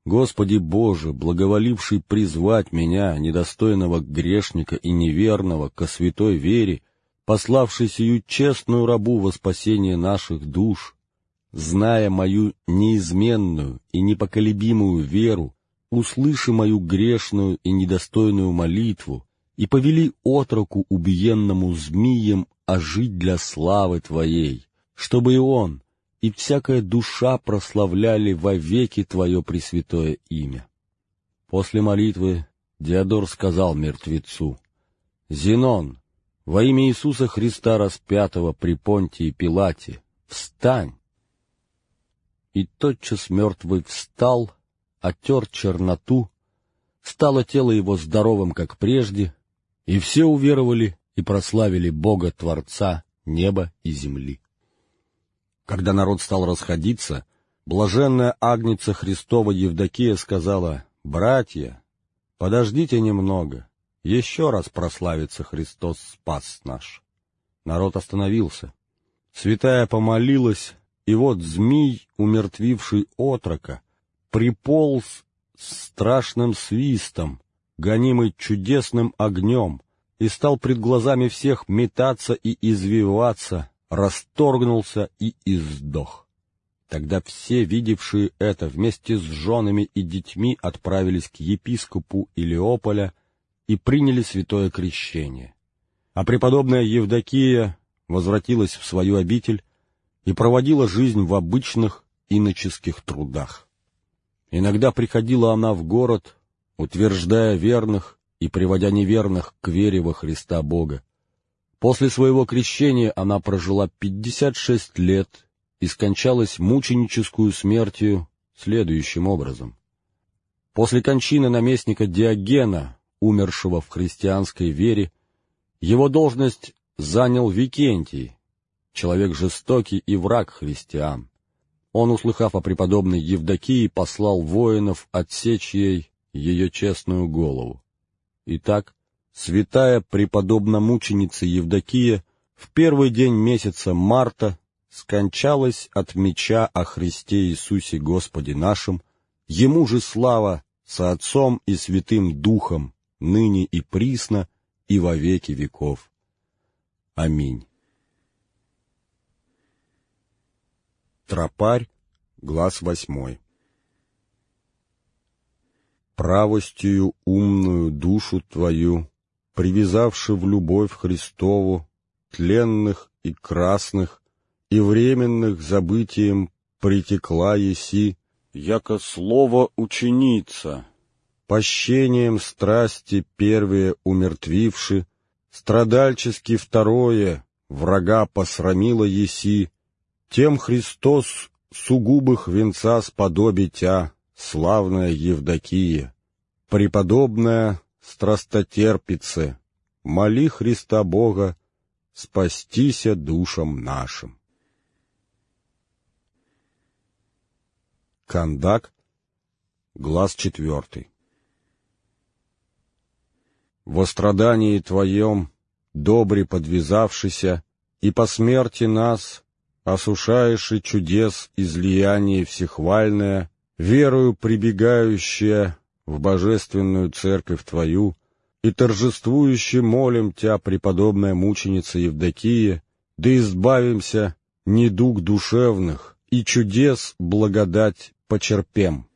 Speaker 1: Господи Боже, благоволивший призвать меня, недостойного грешника и неверного, ко святой вере, пославший сию честную рабу во спасение наших душ, зная мою неизменную и непоколебимую веру, услыши мою грешную и недостойную молитву и повели отроку убиенному змием ожить для славы Твоей, чтобы и он, и всякая душа прославляли вовеки Твое Пресвятое имя. После молитвы Диодор сказал мертвецу, «Зенон, во имя Иисуса Христа распятого при Понтии Пилате, встань!» И тотчас мертвый встал, отер черноту, стало тело его здоровым, как прежде, и все уверовали и прославили Бога Творца неба и земли. Когда народ стал расходиться, блаженная Агница Христова Евдокия сказала, «Братья, подождите немного, еще раз прославится Христос Спас наш». Народ остановился. Святая помолилась, и вот змей, умертвивший отрока, приполз с страшным свистом, гонимый чудесным огнем, и стал пред глазами всех метаться и извиваться, расторгнулся и издох. Тогда все, видевшие это, вместе с женами и детьми отправились к епископу Илеополя и приняли святое крещение. А преподобная Евдокия возвратилась в свою обитель и проводила жизнь в обычных иноческих трудах. Иногда приходила она в город, утверждая верных и приводя неверных к вере во Христа Бога. После своего крещения она прожила 56 лет и скончалась мученическую смертью следующим образом. После кончины наместника Диогена, умершего в христианской вере, его должность занял Викентий, человек жестокий и враг христиан. Он, услыхав о преподобной Евдокии, послал воинов отсечь ей ее честную голову. Итак, святая преподобно-мученица Евдокия в первый день месяца марта скончалась от меча о Христе Иисусе Господе нашим, Ему же слава со Отцом и Святым Духом, ныне и присно, и во веки веков. Аминь. Тропарь, глаз восьмой правостью умную душу твою привязавши в любовь Христову, тленных и красных, и временных забытием притекла еси, яко слово ученица, пощением страсти первые умертвивши, страдальчески второе врага посрамила еси, тем Христос сугубых венца сподобитя, славная Евдокия, преподобная страстотерпице, моли Христа Бога, спастися душам нашим. Кандак, глаз четвертый. Во страдании Твоем, добре подвязавшийся, и по смерти нас, осушаешь и чудес излияние всехвальное, верою прибегающая в божественную церковь Твою, и торжествующе молим Тя, преподобная мученица Евдокия, да избавимся недуг душевных и чудес благодать почерпем.